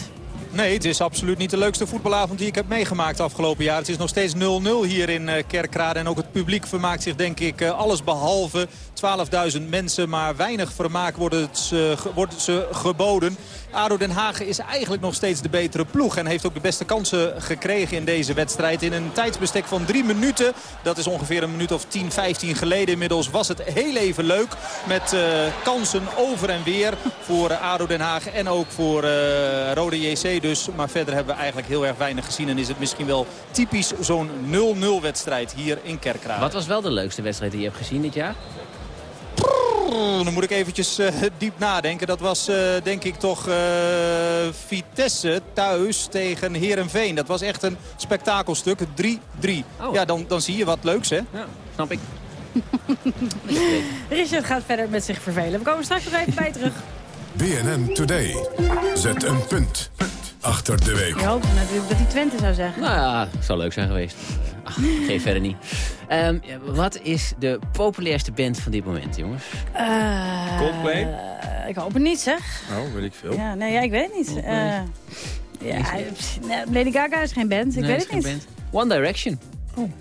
Nee, het is absoluut niet de leukste voetbalavond die ik heb meegemaakt afgelopen jaar. Het is nog steeds 0-0 hier in eh, Kerkrade. En ook het publiek vermaakt zich denk ik eh, alles behalve. 12.000 mensen, maar weinig vermaak worden, het, wordt ze geboden. ADO Den Haag is eigenlijk nog steeds de betere ploeg. En heeft ook de beste kansen gekregen in deze wedstrijd. In een tijdsbestek van drie minuten. Dat is ongeveer een minuut of 10, 15 geleden inmiddels. Was het heel even leuk. Met eh, kansen over en weer voor ADO Den Haag. En ook voor Rode JC dus. Maar verder hebben we eigenlijk heel erg weinig gezien. En is het misschien wel typisch zo'n 0-0 wedstrijd hier in Kerkrade. Wat was wel de leukste wedstrijd die je hebt gezien dit jaar? Dan moet ik eventjes eh, diep nadenken. Dat was eh, denk ik toch eh, Vitesse thuis tegen Herenveen. Dat was echt een spektakelstuk. 3-3. Ja, dan, dan zie je wat leuks hè. Ja, snap ik. Richard gaat verder met zich vervelen. We komen straks nog even bij terug. BNN Today. Zet een punt achter de week. Ik hoop natuurlijk dat hij Twente zou zeggen. Nou ja, zou leuk zijn geweest. Ach, geef verder niet. Ehm, ja, wat is de populairste band van dit moment, jongens? Eh, Coldplay? ik hoop het niet, zeg. Nou, weet ik veel. Ja, nee, ja, ik weet het niet. Eh, ja, Lady Gaga is geen band, ik Nee, weet het niet. band. One Direction. Oh.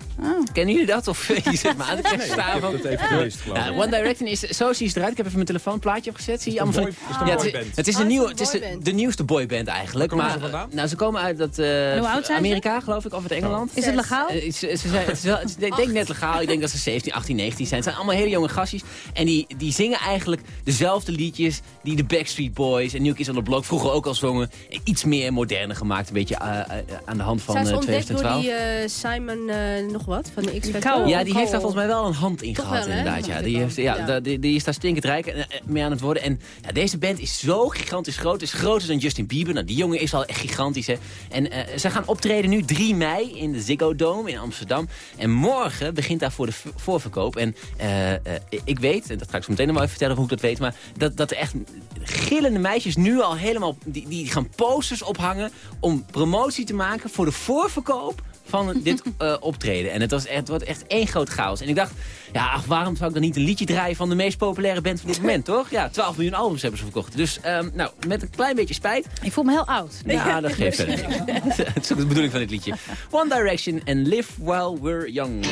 Kennen jullie dat? Of je zit me aan Nee, staan ik heb dat even One Direction is, zo zie je eruit. Ik heb even mijn telefoonplaatje opgezet. Zie je het allemaal van- het? Het is, Oh, een het is nieuwe, een het is de, de nieuwste boyband eigenlijk. Waar komen maar, ze vandaan? Nou, ze komen uit dat, eh, zijn? Amerika, geloof ik, of uit Engeland. Is het legaal? Ze, ze zijn, het is wel, het is- ik denk net legaal. Ik denk dat ze 17, 18, 19 zijn. Het zijn allemaal hele jonge gastjes. En die, die zingen eigenlijk dezelfde liedjes die de Backstreet Boys en New Kids on the Block vroeger ook al zongen. Iets meer moderne gemaakt. Een beetje eh, eh, aan de hand van Zijn eh, ze ontdekt door 2012. die Simon nog wat van de x Cowell. Factor? Ja, die heeft daar volgens mij wel een hand in Toch gehad wel, inderdaad. Ja. Die, heeft, ja, die, die is daar stinkend rijk eh, eh, mee aan het worden. En ja, deze band is zo gigantisch groot. Is groter dan Justin Bieber. Nou, die jongen is al echt gigantisch. Hè. En eh, ze gaan optreden nu 3 mei in de Ziggo Dome in Amsterdam. En morgen begint daarvoor de voorverkoop. En eh, eh, ik weet, en dat ga ik zo meteen nog wel even vertellen hoe ik dat weet... maar dat, dat er echt gillende meisjes nu al helemaal... Die, die gaan posters ophangen om promotie te maken voor de voorverkoop van dit eh, optreden. En het, was echt, het wordt echt één groot chaos. En ik dacht, ja, ach, waarom zou ik dan niet een liedje draaien... van de meest populaire band van dit moment, toch? Ja, 12 miljoen albums hebben ze verkocht. Dus, ehm, nou, met een klein beetje spijt. Ik voel me heel oud. Ja, dat geeft verder niet. Dat is ook de bedoeling van dit liedje. One Direction en Live While We're Young.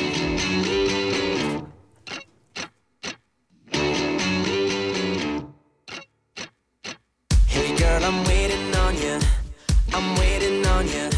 Hey girl, I'm waiting on you. I'm waiting on you.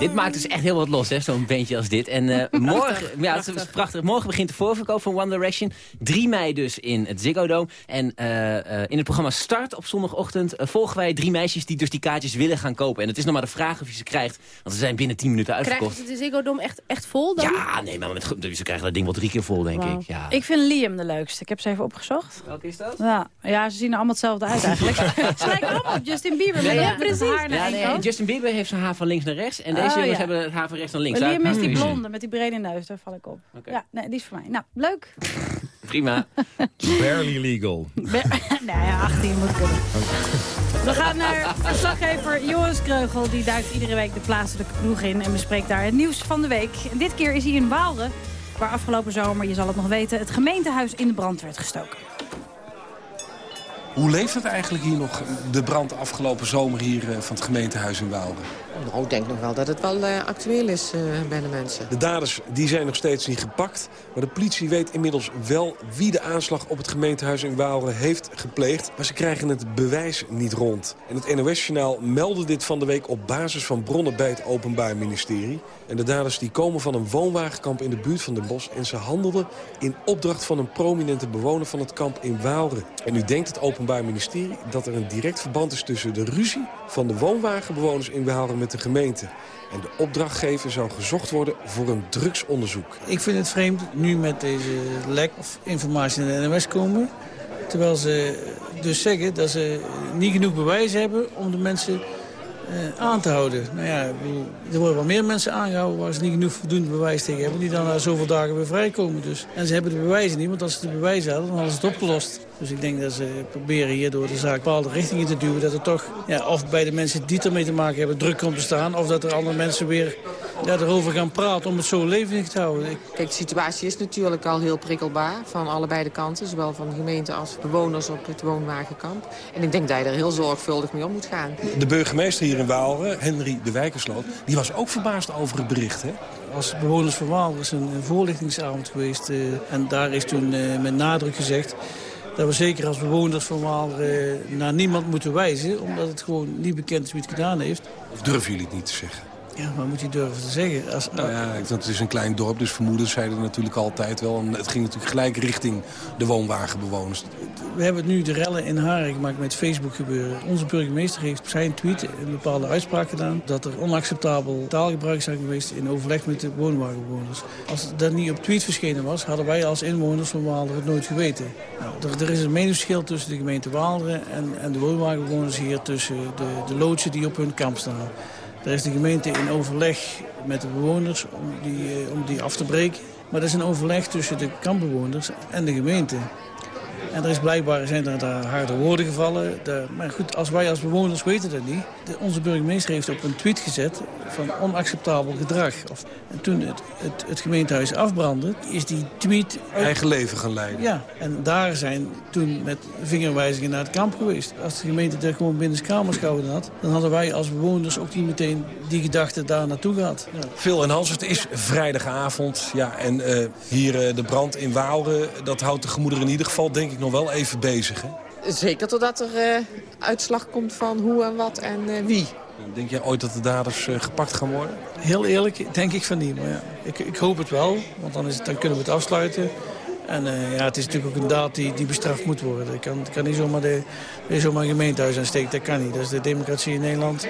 Dit maakt dus echt heel wat los, hè, zo'n bandje als dit. En eh, morgen, ja, het is prachtig. Morgen begint de voorverkoop van One Direction. 3 mei dus in het Ziggo Dome. En eh, eh, in het programma Start op zondagochtend volgen wij drie meisjes die dus die kaartjes willen gaan kopen. En het is nog maar de vraag of je ze krijgt, want ze zijn binnen 10 minuten uitverkocht. Krijgt het de Ziggo Dome echt, echt vol dan? Ja, nee, maar met, ze krijgen dat ding wel drie keer vol, denk ik. Ja. Ik vind Liam de leukste. Ik heb ze even opgezocht. Welke is dat? Ja, ja ze zien er allemaal hetzelfde uit eigenlijk. ze lijken allemaal op Justin Bieber. Met Ja, ja, precies. haar Ja, nee. Justin Bieber heeft zijn haar van links naar rechts. En deze Oh, jongens ja. hebben het haar van rechts naar links. Liam is die blonde met die brede neus. Daar val ik op. Ja, nee, die is voor mij. Nou, leuk. Prima. Barely legal. Be- nee, ja, 18 moet kunnen. We gaan naar verslaggever Joris Kreugel. Die duikt iedere week de plaatselijke ploeg in en bespreekt daar het nieuws van de week. En dit keer is hij in Waalre, waar afgelopen zomer, je zal het nog weten, het gemeentehuis in de brand werd gestoken. Hoe leeft het eigenlijk hier nog, de brand afgelopen zomer hier eh, van het gemeentehuis in Waalre? Nou, ik denk nog wel dat het wel eh, actueel is eh, bij de mensen. De daders die zijn nog steeds niet gepakt. Maar de politie weet inmiddels wel wie de aanslag op het gemeentehuis in Waalre heeft gepleegd. Maar ze krijgen het bewijs niet rond. En het NOS-journaal meldde dit van de week op basis van bronnen bij het Openbaar Ministerie. En de daders die komen van een woonwagenkamp in de buurt van Den Bosch. En ze handelden in opdracht van een prominente bewoner van het kamp in Waalre. En nu denkt het Openbaar Ministerie dat er een direct verband is tussen de ruzie van de woonwagenbewoners in Waalre met de gemeente. En de opdrachtgever zou gezocht worden voor een drugsonderzoek. Ik vind het vreemd nu met deze lek of informatie naar de NOS komen. Terwijl ze dus zeggen dat ze niet genoeg bewijs hebben om de mensen eh, aan te houden. Nou ja, er worden wel meer mensen aangehouden waar ze niet genoeg voldoende bewijs tegen hebben. Die dan na zoveel dagen weer vrijkomen. Dus. En ze hebben de bewijzen niet, want als ze de bewijzen hadden, dan hadden ze het opgelost. Dus ik denk dat ze proberen hierdoor de zaak bepaalde richtingen te duwen. Dat er toch, ja, of bij de mensen die ermee te maken hebben, druk komt te staan. Of dat er andere mensen weer ja, erover gaan praten om het zo levendig te houden. Ik- Kijk, de situatie is natuurlijk al heel prikkelbaar van allebei de kanten. Zowel van de gemeente als bewoners op het woonwagenkamp. En ik denk dat je er heel zorgvuldig mee om moet gaan. De burgemeester hier in Waalre, Henry de Wijkersloot... die was ook verbaasd over het bericht, hè? Als bewoners van Waal is een een voorlichtingsavond geweest. eh, en daar is toen eh, met nadruk gezegd dat we zeker als bewoners van eh, naar niemand moeten wijzen. Omdat het gewoon niet bekend is wie het gedaan heeft. Of durven jullie het niet te zeggen? Ja, maar moet je durven te zeggen. Als, Nou ja, het is een klein dorp, dus vermoedens zeiden er natuurlijk altijd wel. En het ging natuurlijk gelijk richting de woonwagenbewoners. We hebben het nu de rellen in Haren gemaakt met Facebook gebeuren. Onze burgemeester heeft op zijn tweet een bepaalde uitspraak gedaan... dat er onacceptabel taalgebruik zijn geweest in overleg met de woonwagenbewoners. Als dat niet op tweet verschenen was, hadden wij als inwoners van Waalderen het nooit geweten. Nou, er, er is een meningsverschil tussen de gemeente Waalderen en, en de woonwagenbewoners hier... tussen de, de loodsen die op hun kamp staan. Daar is de gemeente in overleg met de bewoners om die, eh, om die af te breken. Maar dat is een overleg tussen de kampbewoners en de gemeente. En er is blijkbaar zijn er daar harde woorden gevallen. De- maar goed, als wij als bewoners weten dat niet. De- onze burgemeester heeft op een tweet gezet van onacceptabel gedrag. Of, en toen het, het, het gemeentehuis afbrandde, is die tweet... uit- Eigen leven gaan leiden. Ja, en daar zijn toen met vingerwijzingen naar het kamp geweest. Als de gemeente er gewoon binnenskamers gehouden had... dan hadden wij als bewoners ook niet meteen die gedachte daar naartoe gehad. Ja. Phil en Hans, het is vrijdagavond. Ja, en eh, hier eh, de brand in Waalre, dat houdt de gemoederen in ieder geval denk ik nog wel even bezig. Hè? Zeker totdat er eh, uitslag komt van hoe en wat en eh, wie. Denk jij ooit dat de daders eh, gepakt gaan worden? Heel eerlijk, denk ik van niet. Maar ja, ik, ik hoop het wel, want dan, is het, dan kunnen we het afsluiten. En eh, ja, het is natuurlijk ook een daad die, die bestraft moet worden. Ik kan, kan niet zomaar, de, zomaar een gemeentehuis aansteken, dat kan niet. Dat is de democratie in Nederland.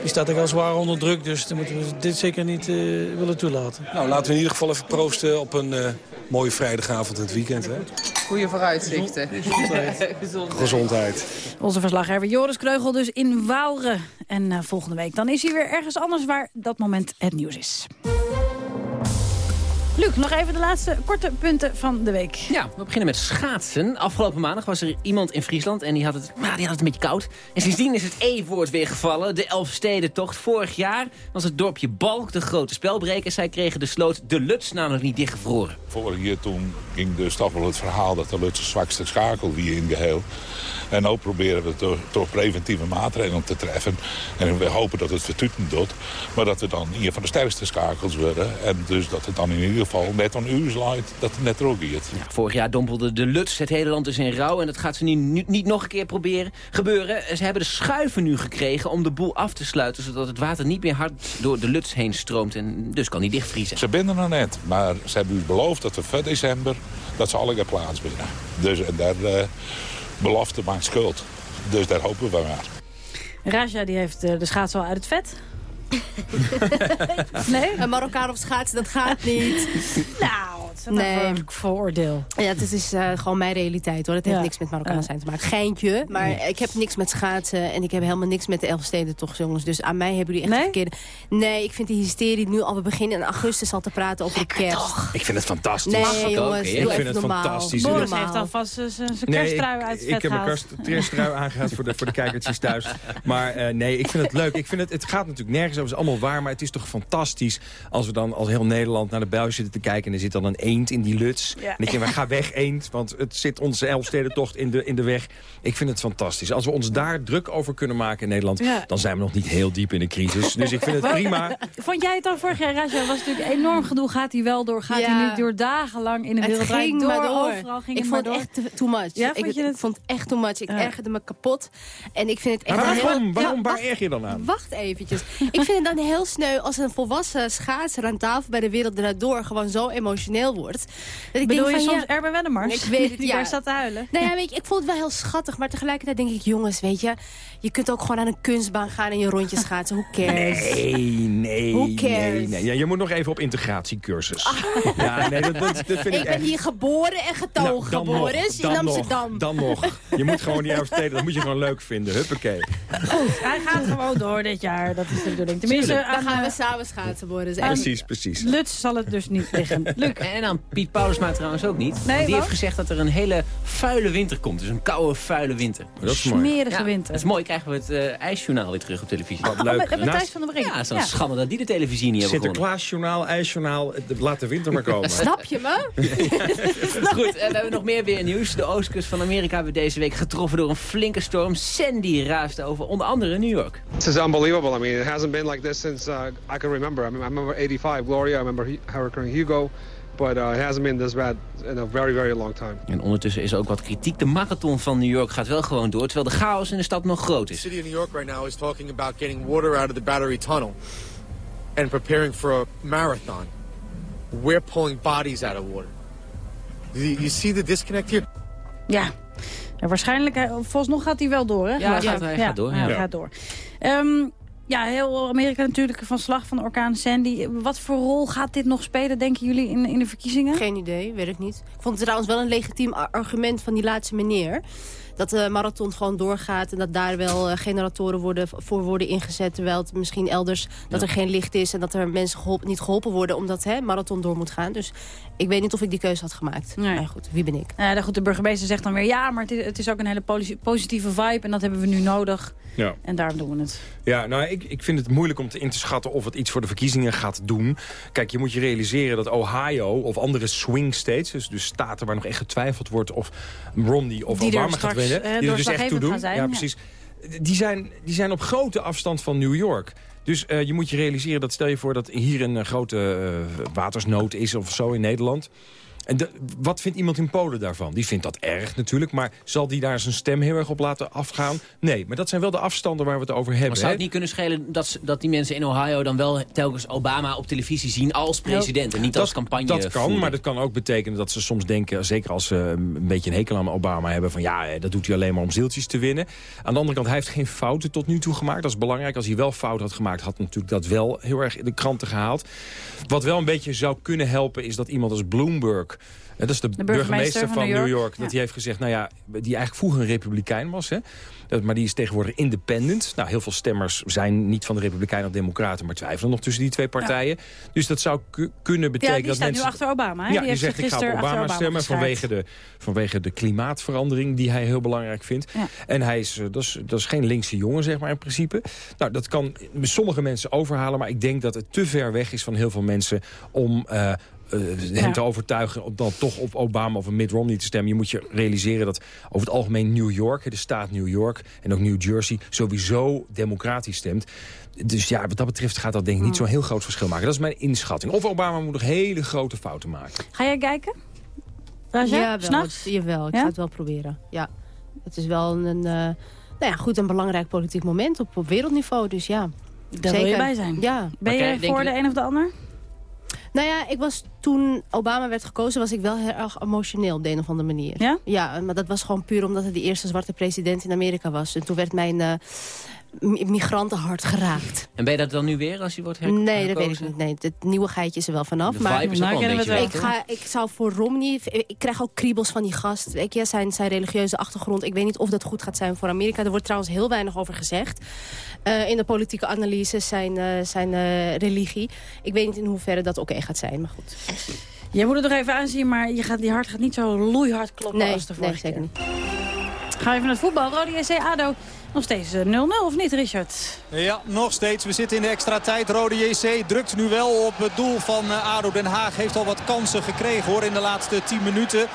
Die staat ook al zwaar onder druk, dus dan moeten we dit zeker niet eh, willen toelaten. Nou, laten we in ieder geval even proosten op een eh, mooie vrijdagavond in het weekend. Hè? Goede vooruitzichten. Gezondheid. Gezondheid. Gezondheid. Onze verslaggever Joris Kreugel dus in Waalre. En eh, volgende week dan is hij weer ergens anders waar dat moment het nieuws is. Luc, nog even de laatste korte punten van de week. Ja, we beginnen met schaatsen. Afgelopen maandag was er iemand in Friesland en die had het, nou, die had het een beetje koud. En sindsdien is het E-woord weer gevallen, de Elfstedentocht. Vorig jaar was het dorpje Balk de grote spelbreker. Zij kregen de sloot de Luts namelijk niet dichtgevroren. Vorig jaar toen ging dus toch wel het verhaal dat de Lutse zwakste schakel wie in geheel. En nu proberen we toch, toch preventieve maatregelen te treffen. En we hopen dat het vertuten doet. Maar dat we dan een van de sterkste schakels worden. En dus dat het dan in ieder geval net een uur slaat dat het net er ook gaat. Vorig jaar dompelde de Luts het hele land dus in rouw. En dat gaat ze nu, nu niet nog een keer proberen gebeuren. Ze hebben de schuiven nu gekregen om de boel af te sluiten... zodat het water niet meer hard door de Luts heen stroomt. En dus kan die dichtvriezen. Ze binden er net, maar ze hebben u beloofd dat we voor december... dat ze alle plaats binnen. Dus en daar eh, belofte maakt schuld. Dus daar hopen we maar. Raja die heeft eh, de schaats al uit het vet. Nee? Een Marokkaan op schaatsen, dat gaat niet. nou, nee. vooroordeel. Ja, het is uh, gewoon mijn realiteit hoor. Het heeft Ja. niks met Marokkaan zijn te maken. Geintje, maar ik heb niks met schaatsen en ik heb helemaal niks met de Elfsteden toch, jongens. Dus aan mij hebben jullie echt verkeerde... Nee, ik vind die hysterie nu al we beginnen in augustus al te praten over de kerst. Ik vind het fantastisch. Nee, jongens, Ik vind het normaal. fantastisch. Boris heeft alvast eh, zijn zijn Nee, kersttrui ik, uit het ik heb mijn kersttrui aangehaald voor de, voor de kijkertjes thuis. Maar eh, nee, ik vind het leuk. Ik vind het, het gaat natuurlijk nergens over. Het is allemaal waar, maar het is toch fantastisch... als we dan als heel Nederland naar de buis zitten te kijken... en er zit dan een eend in die luts. Ja. En ik denk, maar ga weg eend, want het zit onze Elfstedentocht in de, in de weg. Ik vind het fantastisch. Als we ons daar druk over kunnen maken in Nederland... Ja. dan zijn we nog niet heel diep in de crisis. Dus ik vind het prima. Vond jij het dan vorig jaar, Raja? was natuurlijk enorm gedoe. Gaat hij wel door? Gaat Ja. hij niet door? Dagenlang in de wereld ging door. maar door. Overal ging ik het vond het echt te- too much. Ja, ik, vond je ik het? vond het echt too much. Ik Ja. ergerde me kapot. En ik vind het echt Maar waarom? heel... Waarom? Ja, Waar erg je dan aan? Wacht eventjes. ik vind het dan heel sneu als een volwassen schaatser aan tafel bij de wereld eruit door gewoon zo emotioneel wordt. Dat ik Bedoel denk je van, soms ja, Erben Wennemars? Ik weet het, ja. daar staat te huilen. Nou ja, weet je, ik vond het wel heel schattig, maar tegelijkertijd denk ik, jongens, weet je, je kunt ook gewoon aan een kunstbaan gaan en je rondjes schaatsen. Who cares? Nee, nee, Who nee, cares? nee. Ja, je moet nog even op integratiecursus. Ja, nee, dat, dat, dat vind ik, Ik ben echt... hier geboren en getogen, Nou, dan Boris, nog, in dan Amsterdam. Nog, dan nog. Je moet gewoon die Elfsteden, dat moet je gewoon leuk vinden. Huppakee. Goed, hij gaat gewoon door dit jaar. Dat is de bedoeling. Tenminste, Dan aan, gaan we samen schaatsen, Boris. En- Precies, precies. Lutz zal het dus niet liggen. Luc, En aan Piet Paulusma trouwens ook niet. Nee, die wat? heeft gezegd dat er een hele vuile winter komt. Dus een koude, vuile winter. Dat is mooi. smerige Ja, winter. Dat is mooi, krijgen we het eh, ijsjournaal weer terug op televisie. Wat Oh, leuk. Thijs van der Brink. Ja, het is dan Ja. schande dat die de televisie niet hebben gewonnen. Sinterklaasjournaal, ijsjournaal, laat de winter maar komen. Snap je me? Goed, en we hebben nog meer weer nieuws. De oostkust van Amerika werd deze week getroffen door een flinke storm. Sandy raasde over onder andere New York. This is unbelievable. I mean, it hasn't been like this since uh, I can remember. I mean, I remember 85 Gloria, I remember Hu- Hurricane Hugo, but uh, it hasn't been this bad in a very, very long time. En ondertussen is er ook wat kritiek. De marathon van New York gaat wel gewoon door, terwijl de chaos in de stad nog groot The is. city of New York right now is talking about getting water out of the Battery Tunnel and preparing for a marathon. We're pulling bodies out of water. You, you see the disconnect here? Ja. Ja, waarschijnlijk, eh, volgens nog gaat hij wel door, hè? Ja, hij gaat- hij gaat door, Hij ja. gaat door. Ehm, ja, heel Amerika natuurlijk van slag van de orkaan Sandy. Wat voor rol gaat dit nog spelen, denken jullie, in, in de verkiezingen? Geen idee, weet ik niet. Ik vond het trouwens wel een legitiem ar- argument van die laatste meneer. Dat de marathon gewoon doorgaat en dat daar wel eh, generatoren worden, voor worden ingezet. Terwijl het misschien elders dat er geen licht is en dat er mensen geholpen, niet geholpen worden omdat hè, marathon door moet gaan. Dus ik weet niet of ik die keuze had gemaakt. Nee. Maar goed, wie ben ik? Nou ja, goed, de burgemeester zegt dan weer... ja, maar het is, het is ook een hele posi- positieve vibe en dat hebben we nu nodig. Ja. En daarom doen we het. Ja, nou, ik, ik vind het moeilijk om te in te schatten of het iets voor de verkiezingen gaat doen. Kijk, je moet je realiseren dat Ohio of andere swing states... dus, dus staten waar nog echt getwijfeld wordt of Romney of Die Obama gaat winnen... eh, die er dus echt toe doen. gaan zijn, ja, ja. precies. Die zijn, die zijn op grote afstand van New York. Dus eh, je moet je realiseren dat stel je voor dat hier een eh, grote eh, watersnood is of zo in Nederland... En de- wat vindt iemand in Polen daarvan? Die vindt dat erg natuurlijk, maar zal die daar zijn stem heel erg op laten afgaan? Nee, maar dat zijn wel de afstanden waar we het over hebben. Maar zou het hè? niet kunnen schelen dat, dat die mensen in Ohio dan wel telkens Obama op televisie zien als president en niet als campagne Dat kan, maar dat kan ook betekenen dat ze soms denken... zeker als ze een beetje een hekel aan Obama hebben... van ja, eh, dat doet hij alleen maar om zieltjes te winnen. Aan de andere kant, hij heeft geen fouten tot nu toe gemaakt. Dat is belangrijk. Als hij wel fout had gemaakt, had natuurlijk dat wel heel erg in de kranten gehaald. Wat wel een beetje zou kunnen helpen, is dat iemand als Bloomberg... York. Dat is de, burgemeester, van New York. Dat hij heeft gezegd, nou ja, die eigenlijk vroeger een republikein was. Hè? Dat, maar die is tegenwoordig independent. Nou, heel veel stemmers zijn niet van de republikeinen of democraten... maar twijfelen nog tussen die twee partijen. Dus dat zou ku- kunnen Ja, betekenen die dat staat mensen... nu achter Obama. Hè? Ja, die die heeft zegt ik ga op achter Obama stemmen vanwege de, vanwege de klimaatverandering die hij heel belangrijk vindt. En hij is, eh, dat, is, dat is geen linkse jongen, zeg maar in principe. Nou, dat kan sommige mensen overhalen, maar ik denk dat het te ver weg is van heel veel mensen om... eh, eh, hen te overtuigen om dan toch op Obama of een Mitt Romney te stemmen. Je moet je realiseren dat over het algemeen New York, de staat New York en ook New Jersey, sowieso democratisch stemt. Dus ja, wat dat betreft gaat dat denk ik niet zo'n heel groot verschil maken. Dat is mijn inschatting. Of Obama moet nog hele grote fouten maken. Ga jij kijken? Raja? Ja, wel. Jawel, ik Ja? ga het wel proberen. Ja. Het is wel een, eh, nou ja, goed, een belangrijk politiek moment op, op wereldniveau. Dus ja, Daar wil je bij zijn. Ja. Ben je voor de een of de ander? Nou ja, ik was toen Obama werd gekozen, was ik wel heel erg emotioneel op de een of andere manier. Ja? Ja, maar dat was gewoon puur omdat het de eerste zwarte president in Amerika was. En toen werd mijn eh, migrantenhart geraakt. En ben je dat dan nu weer als je wordt her- Nee, dat weet ik herkozen? niet. Nee, het nieuwe geitje is er wel vanaf. De maar vibe is ook wel een beetje ik, ga, ik zou voor Romney... Ik krijg ook kriebels van die gast. Weet je, zijn, zijn religieuze achtergrond. Ik weet niet of dat goed gaat zijn voor Amerika. Er wordt trouwens heel weinig over gezegd. eh, in de politieke analyse zijn, eh, zijn eh, religie. Ik weet niet in hoeverre dat oké gaat zijn, maar goed. Je moet het nog even aanzien, maar je gaat, die hart gaat niet zo loeihard kloppen Nee, als de nee, vorige zeker keer. Ga even naar het voetbal. Rode JC ADO. Nog steeds eh, 0-0 of niet, Richard? Ja, nog steeds. We zitten in de extra tijd. Rode JC drukt nu wel op het doel van eh, ADO Den Haag. Heeft al wat kansen gekregen hoor in de laatste 10 minuten.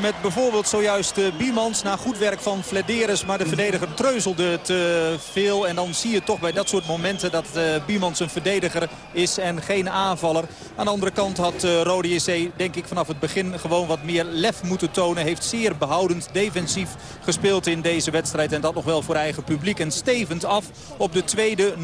Met bijvoorbeeld zojuist eh, Biemans na goed werk van Flederis. Maar de verdediger treuzelde te veel. En dan zie je toch bij dat soort momenten dat eh, Biemans een verdediger is en geen aanvaller. Aan de andere kant had eh, Rode JC denk ik vanaf het begin gewoon wat meer lef moeten tonen. Heeft zeer behoudend defensief gespeeld in deze wedstrijd. En dat nog wel voor eigen publiek. En stevend af op de tweede 0-0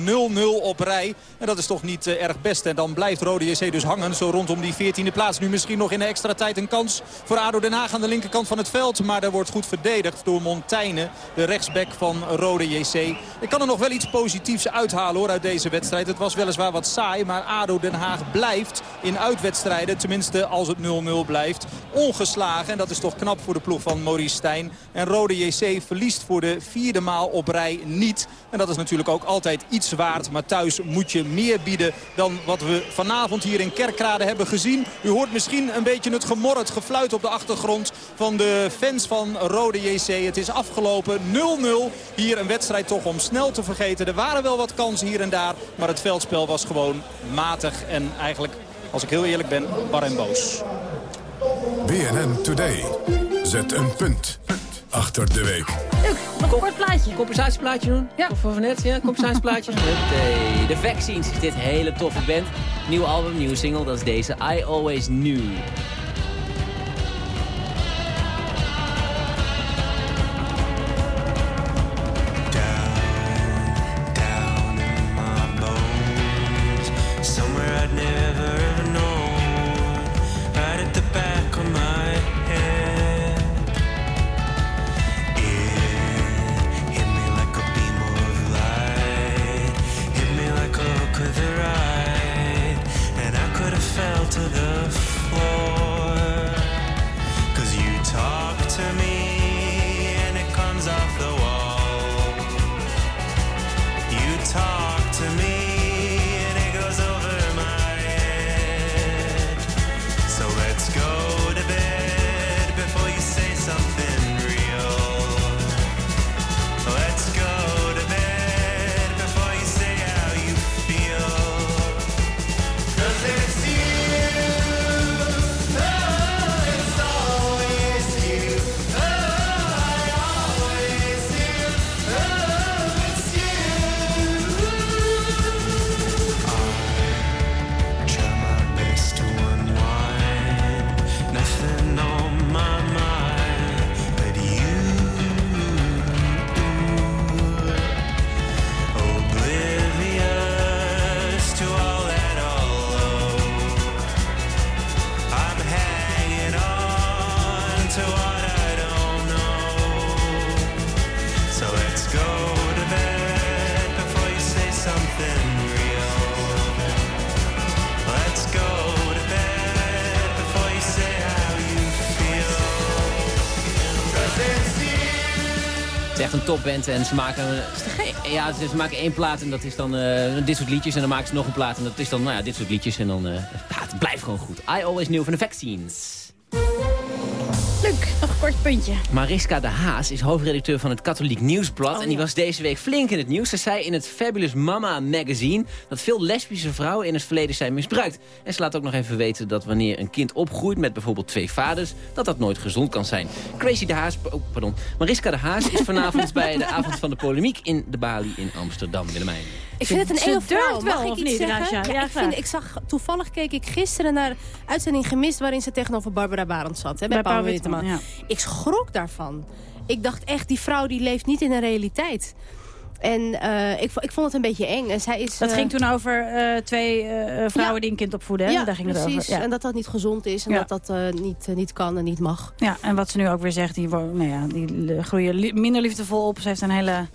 op rij. En dat is toch niet eh, erg best. En dan blijft Rode JC dus hangen. Zo rondom die 14e plaats. Nu misschien nog in de extra tijd een kans voor ADO Den Haag de linkerkant van het veld. Maar daar wordt goed verdedigd door Montaigne. De rechtsback van Rode JC. Ik kan er nog wel iets positiefs uithalen hoor uit deze wedstrijd. Het was weliswaar wat saai. Maar ADO Den Haag blijft in uitwedstrijden. Tenminste als het 0-0 blijft. Ongeslagen. En dat is toch knap voor de ploeg van Maurice Stijn. En Rode JC verliest voor de vierde maal op rij niet. En dat is natuurlijk ook altijd iets waard. Maar thuis moet je meer bieden dan wat we vanavond hier in Kerkrade hebben gezien. U hoort misschien een beetje het gemor, gefluit op de achtergrond van de fans van Rode JC. Het is afgelopen 0-0. Hier een wedstrijd toch om snel te vergeten. Er waren wel wat kansen hier en daar. Maar het veldspel was gewoon matig. En eigenlijk, als ik heel eerlijk ben, bar en boos. BNN Today. Zet een punt achter de week. Leuk, nog een kort plaatje. Compensatieplaatje doen? Ja. Of van net, ja, compensatieplaatje. Huppatee. De Vaccines is dit hele toffe band. Nieuw album, nieuwe single, dat is deze I Always Knew. En ze maken, ja, ze, ze maken één plaat en dat is dan eh, dit soort liedjes. En dan maken ze nog een plaat en dat is dan nou ja, dit soort liedjes. En dan, eh, ja, het blijft gewoon goed. I Always Knew van de Vaccines. Kort puntje. Mariska de Haas is hoofdredacteur van het Katholiek Nieuwsblad. en die was deze week flink in het nieuws. Ze zei in het Fabulous Mama magazine... dat veel lesbische vrouwen in het verleden zijn misbruikt. En ze laat ook nog even weten dat wanneer een kind opgroeit... met bijvoorbeeld twee vaders, dat dat nooit gezond kan zijn. Crazy de Haas... Oh, pardon. Mariska de Haas is vanavond bij de avond van de polemiek... in de Bali in Amsterdam, Willemijn. Ik vind het een enge vrouw. wel, Mag ik iets niet, zeggen? Ja, Ja, ik, vind, ik zag, toevallig keek ik gisteren naar uitzending gemist... waarin ze tegenover Barbara Barend zat. Hè, bij, Bij Paul Witteman. Ik schrok daarvan. Ik dacht echt, die vrouw die leeft niet in een realiteit. En eh, ik, vo- ik vond het een beetje eng. En zij is, Dat eh, ging toen over eh, twee vrouwen Ja. die een kind opvoeden. Hè? Ja, Daar ging precies. het over. Ja. En dat dat niet gezond is en Ja. dat dat niet, niet kan en niet mag. Ja, en wat ze nu ook weer zegt, die, nou ja, die groeien li- minder liefdevol op. Ze heeft een hele,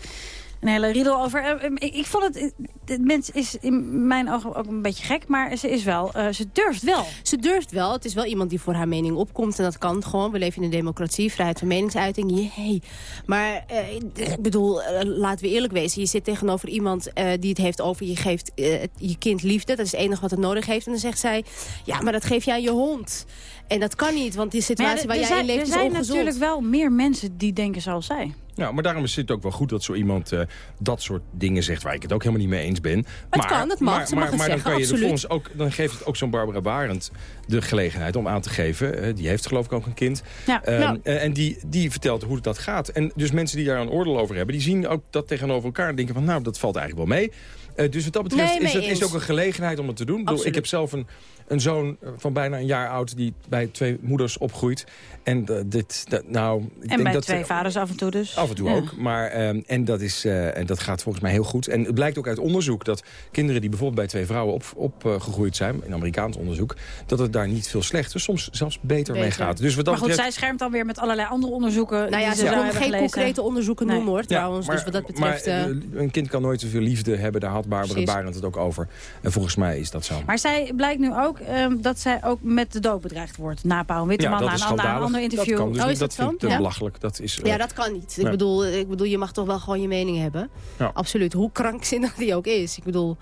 een hele riedel over. Eh, eh, Ik, vond het, eh, de mens is in mijn ogen ook een beetje gek, maar ze is wel, eh, ze durft wel. Ze durft wel. Het is wel iemand die voor haar mening opkomt. En dat kan gewoon. We leven in een democratie. Vrijheid van meningsuiting. Jee. Maar eh, ik bedoel, eh, laten we eerlijk wezen. Je zit tegenover iemand eh, die het heeft over... je geeft eh, je kind liefde. Dat is het enige wat het nodig heeft. En dan zegt zij... ja, maar dat geef je aan je hond. En dat kan niet, want die ja, situatie er- waar er jij zijn, in leeft er is zijn ongezond. natuurlijk wel meer mensen die denken zoals zij. Ja, maar daarom is het ook wel goed dat zo iemand eh, dat soort dingen zegt... waar ik het ook helemaal niet mee eens ben. maar, kan, het mag, Maar, ze mag maar, het maar dan, kan je absoluut. ook, dan geeft het ook zo'n Barbara Barend de gelegenheid om aan te geven. eh, die heeft geloof ik ook een kind. Ja. Ehm, Nou. eh, en die, die vertelt hoe dat gaat. En dus mensen die daar een oordeel over hebben... die zien ook dat tegenover elkaar en denken van... nou, dat valt eigenlijk wel mee. Eh, dus wat dat betreft Nee, is het is ook een gelegenheid om het te doen. Ik, heb zelf een, een zoon van bijna een jaar oud... die bij twee moeders opgroeit. En eh, dit, dat, nou, ik En denk bij dat, twee eh, vaders af en toe dus. Af en toe Ja. ook. Maar, ehm, en, dat is, eh, en dat gaat volgens mij heel goed. En het blijkt ook uit onderzoek dat kinderen die bijvoorbeeld bij twee vrouwen opgegroeid op, eh, gegroeid zijn... in Amerikaans onderzoek, dat het daar niet veel slechter, soms zelfs beter, mee gaat. Dus wat dat Maar goed, betreft, zij schermt dan weer met allerlei andere onderzoeken. Nou ja, ze kon hebben geen gelezen. concrete onderzoeken Nee. noemen hoor, Ja, trouwens. dus wat dat betreft... Maar eh, eh, een kind kan nooit zoveel liefde hebben. Daar had Barbara. Barend het ook over. En volgens mij is dat zo. Maar zij blijkt nu ook ehm, dat zij ook met de dood bedreigd wordt. Na Paul Witteman, ja, na, dat ander interview. Dat kan dus Oh, niet. is dat dat vind ik te Ja. belachelijk. Dat is, eh, Ja, dat kan niet. Ik, Nee. bedoel, ik bedoel, je mag toch wel gewoon je mening hebben. Ja. Absoluut. Hoe krankzinnig die ook is. Ik bedoel,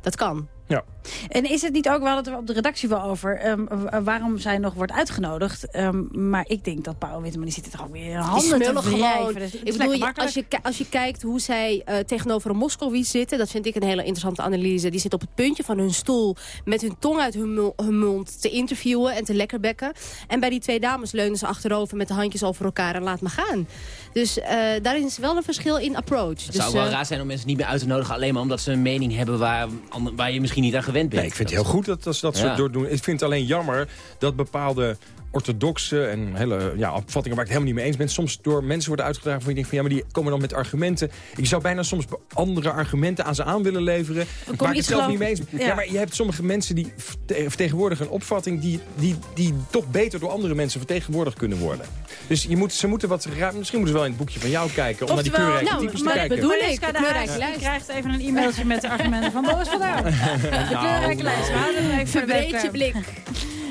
dat kan. Ja. En is het niet ook, we hadden het er op de redactie wel over, ehm, wa- waarom zij nog wordt uitgenodigd. Ehm, maar ik denk dat Paul Witteman, die zit er toch ook weer in Die handen te gewoon. wrijven. Dus het Ik bedoel, je- als je, als je kijkt hoe zij eh, tegenover een Moskowitz zitten... dat vind ik een hele interessante analyse. Die zit op het puntje van hun stoel... met hun tong uit hun, mond te interviewen en te lekkerbekken. En bij die twee dames leunen ze achterover met de handjes over elkaar... en laat me gaan. Dus eh, daarin is wel een verschil in approach. Het dus, zou ook wel eh, raar zijn om mensen niet meer uit te nodigen... alleen maar omdat ze een mening hebben waar, waar je misschien niet aan gewend bent. Nee, ik vind het heel goed dat, dat ze dat Ja. soort doordoen. Ik vind het alleen jammer dat bepaalde orthodoxe en hele ja, opvattingen waar ik het helemaal niet mee eens ben... soms door mensen worden uitgedragen van je denkt van... ja, maar die komen dan met argumenten. Ik zou bijna soms andere argumenten aan ze aan willen leveren... waar ik het zelf geloof- niet mee eens ben. Ja. Ja. maar je hebt sommige mensen die verte- vertegenwoordigen een opvatting... Die, die, die toch beter door andere mensen vertegenwoordigd kunnen worden. Dus je moet, ze moeten wat... Misschien moeten ze wel in het boekje van jou kijken... om naar die kleurrijke nou, types te maar kijken. bedoel ik, de kleurrijke lijst. krijgt even een e-mailtje met de argumenten van Boris van Dijk. De kleurrijke lijst. We houden hem even voor de Verbreed je webcam. blik.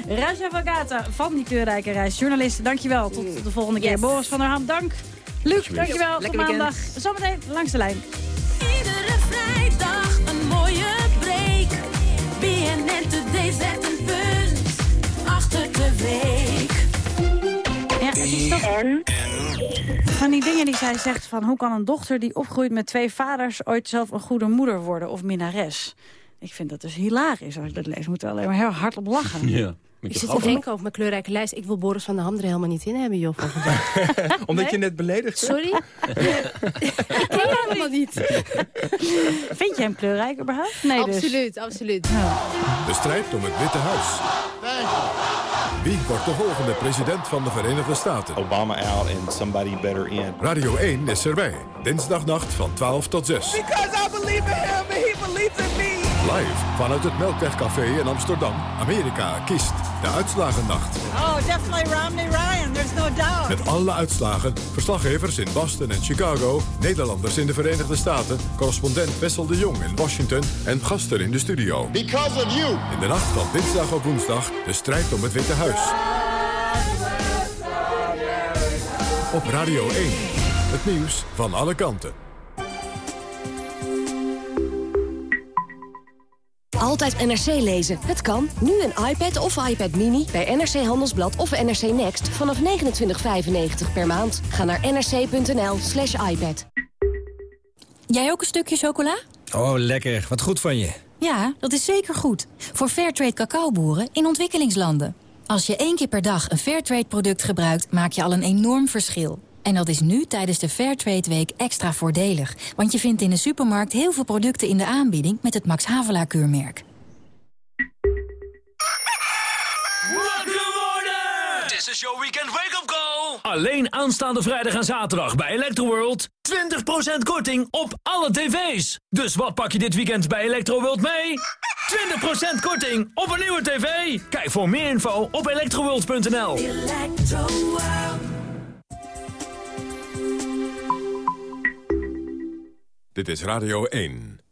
Raja Vagata van die kleurrijke reis. Journalist, dankjewel. Tot de volgende keer. Yes. Boris van der Ham, dank. Luc, dankjewel. Tot maandag. Zometeen langs de lijn. Iedere vrijdag een mooie break. BNN Today zet een punt achter de week. Ja, het is toch van die dingen die zij zegt van... hoe kan een dochter die opgroeit met twee vaders... ooit zelf een goede moeder worden of minnares? Ik vind dat dus hilarisch als ik dat lees. We moeten alleen maar heel hard op lachen. Ja. Ik zit te denken over mijn kleurrijke lijst. Ik wil Boris van der Ham er helemaal niet in hebben, joh. Omdat je net beledigd hebt? Sorry? ik ken hem helemaal niet. Vind je hem kleurrijk überhaupt? Nee, dus. absoluut, absoluut. De strijd om het Witte Huis. Wie wordt de volgende president van de Verenigde Staten? Obama out and somebody better in. Radio 1 is erbij. Dinsdagnacht van 12 tot 6. Because I believe in him and he believes in me. Live vanuit het Melkwegcafé in Amsterdam. Amerika kiest de uitslagennacht. Oh, definitely Romney Ryan. There's no doubt. Met alle uitslagen, verslaggevers in Boston en Chicago... Nederlanders in de Verenigde Staten... correspondent Wessel de Jong in Washington... en gasten in de studio. Because of you. In de nacht van dinsdag op woensdag de strijd om het Witte Huis. Op Radio 1. Het nieuws van alle kanten. Altijd NRC lezen. Het kan. Nu een iPad of iPad Mini bij NRC Handelsblad of NRC Next vanaf 29,95 per maand. Ga naar nrc.nl slash iPad. Jij ook een stukje chocola? Oh, lekker. Wat goed van je. Ja, dat is zeker goed. Voor Fairtrade cacaoboeren in ontwikkelingslanden. Als je één keer per dag een Fairtrade-product gebruikt... maak je al een enorm verschil. En dat is nu tijdens de Fairtrade Week extra voordelig. Want je vindt in de supermarkt heel veel producten in de aanbieding... met het Max Havelaar-keurmerk. Wakker worden! This is your weekend wake-up call! Alleen aanstaande vrijdag en zaterdag bij Electroworld. 20% korting op alle tv's. Dus wat pak je dit weekend bij Electroworld mee? 20% korting op een nieuwe tv. Kijk voor meer info op electroworld.nl. Dit is Radio 1.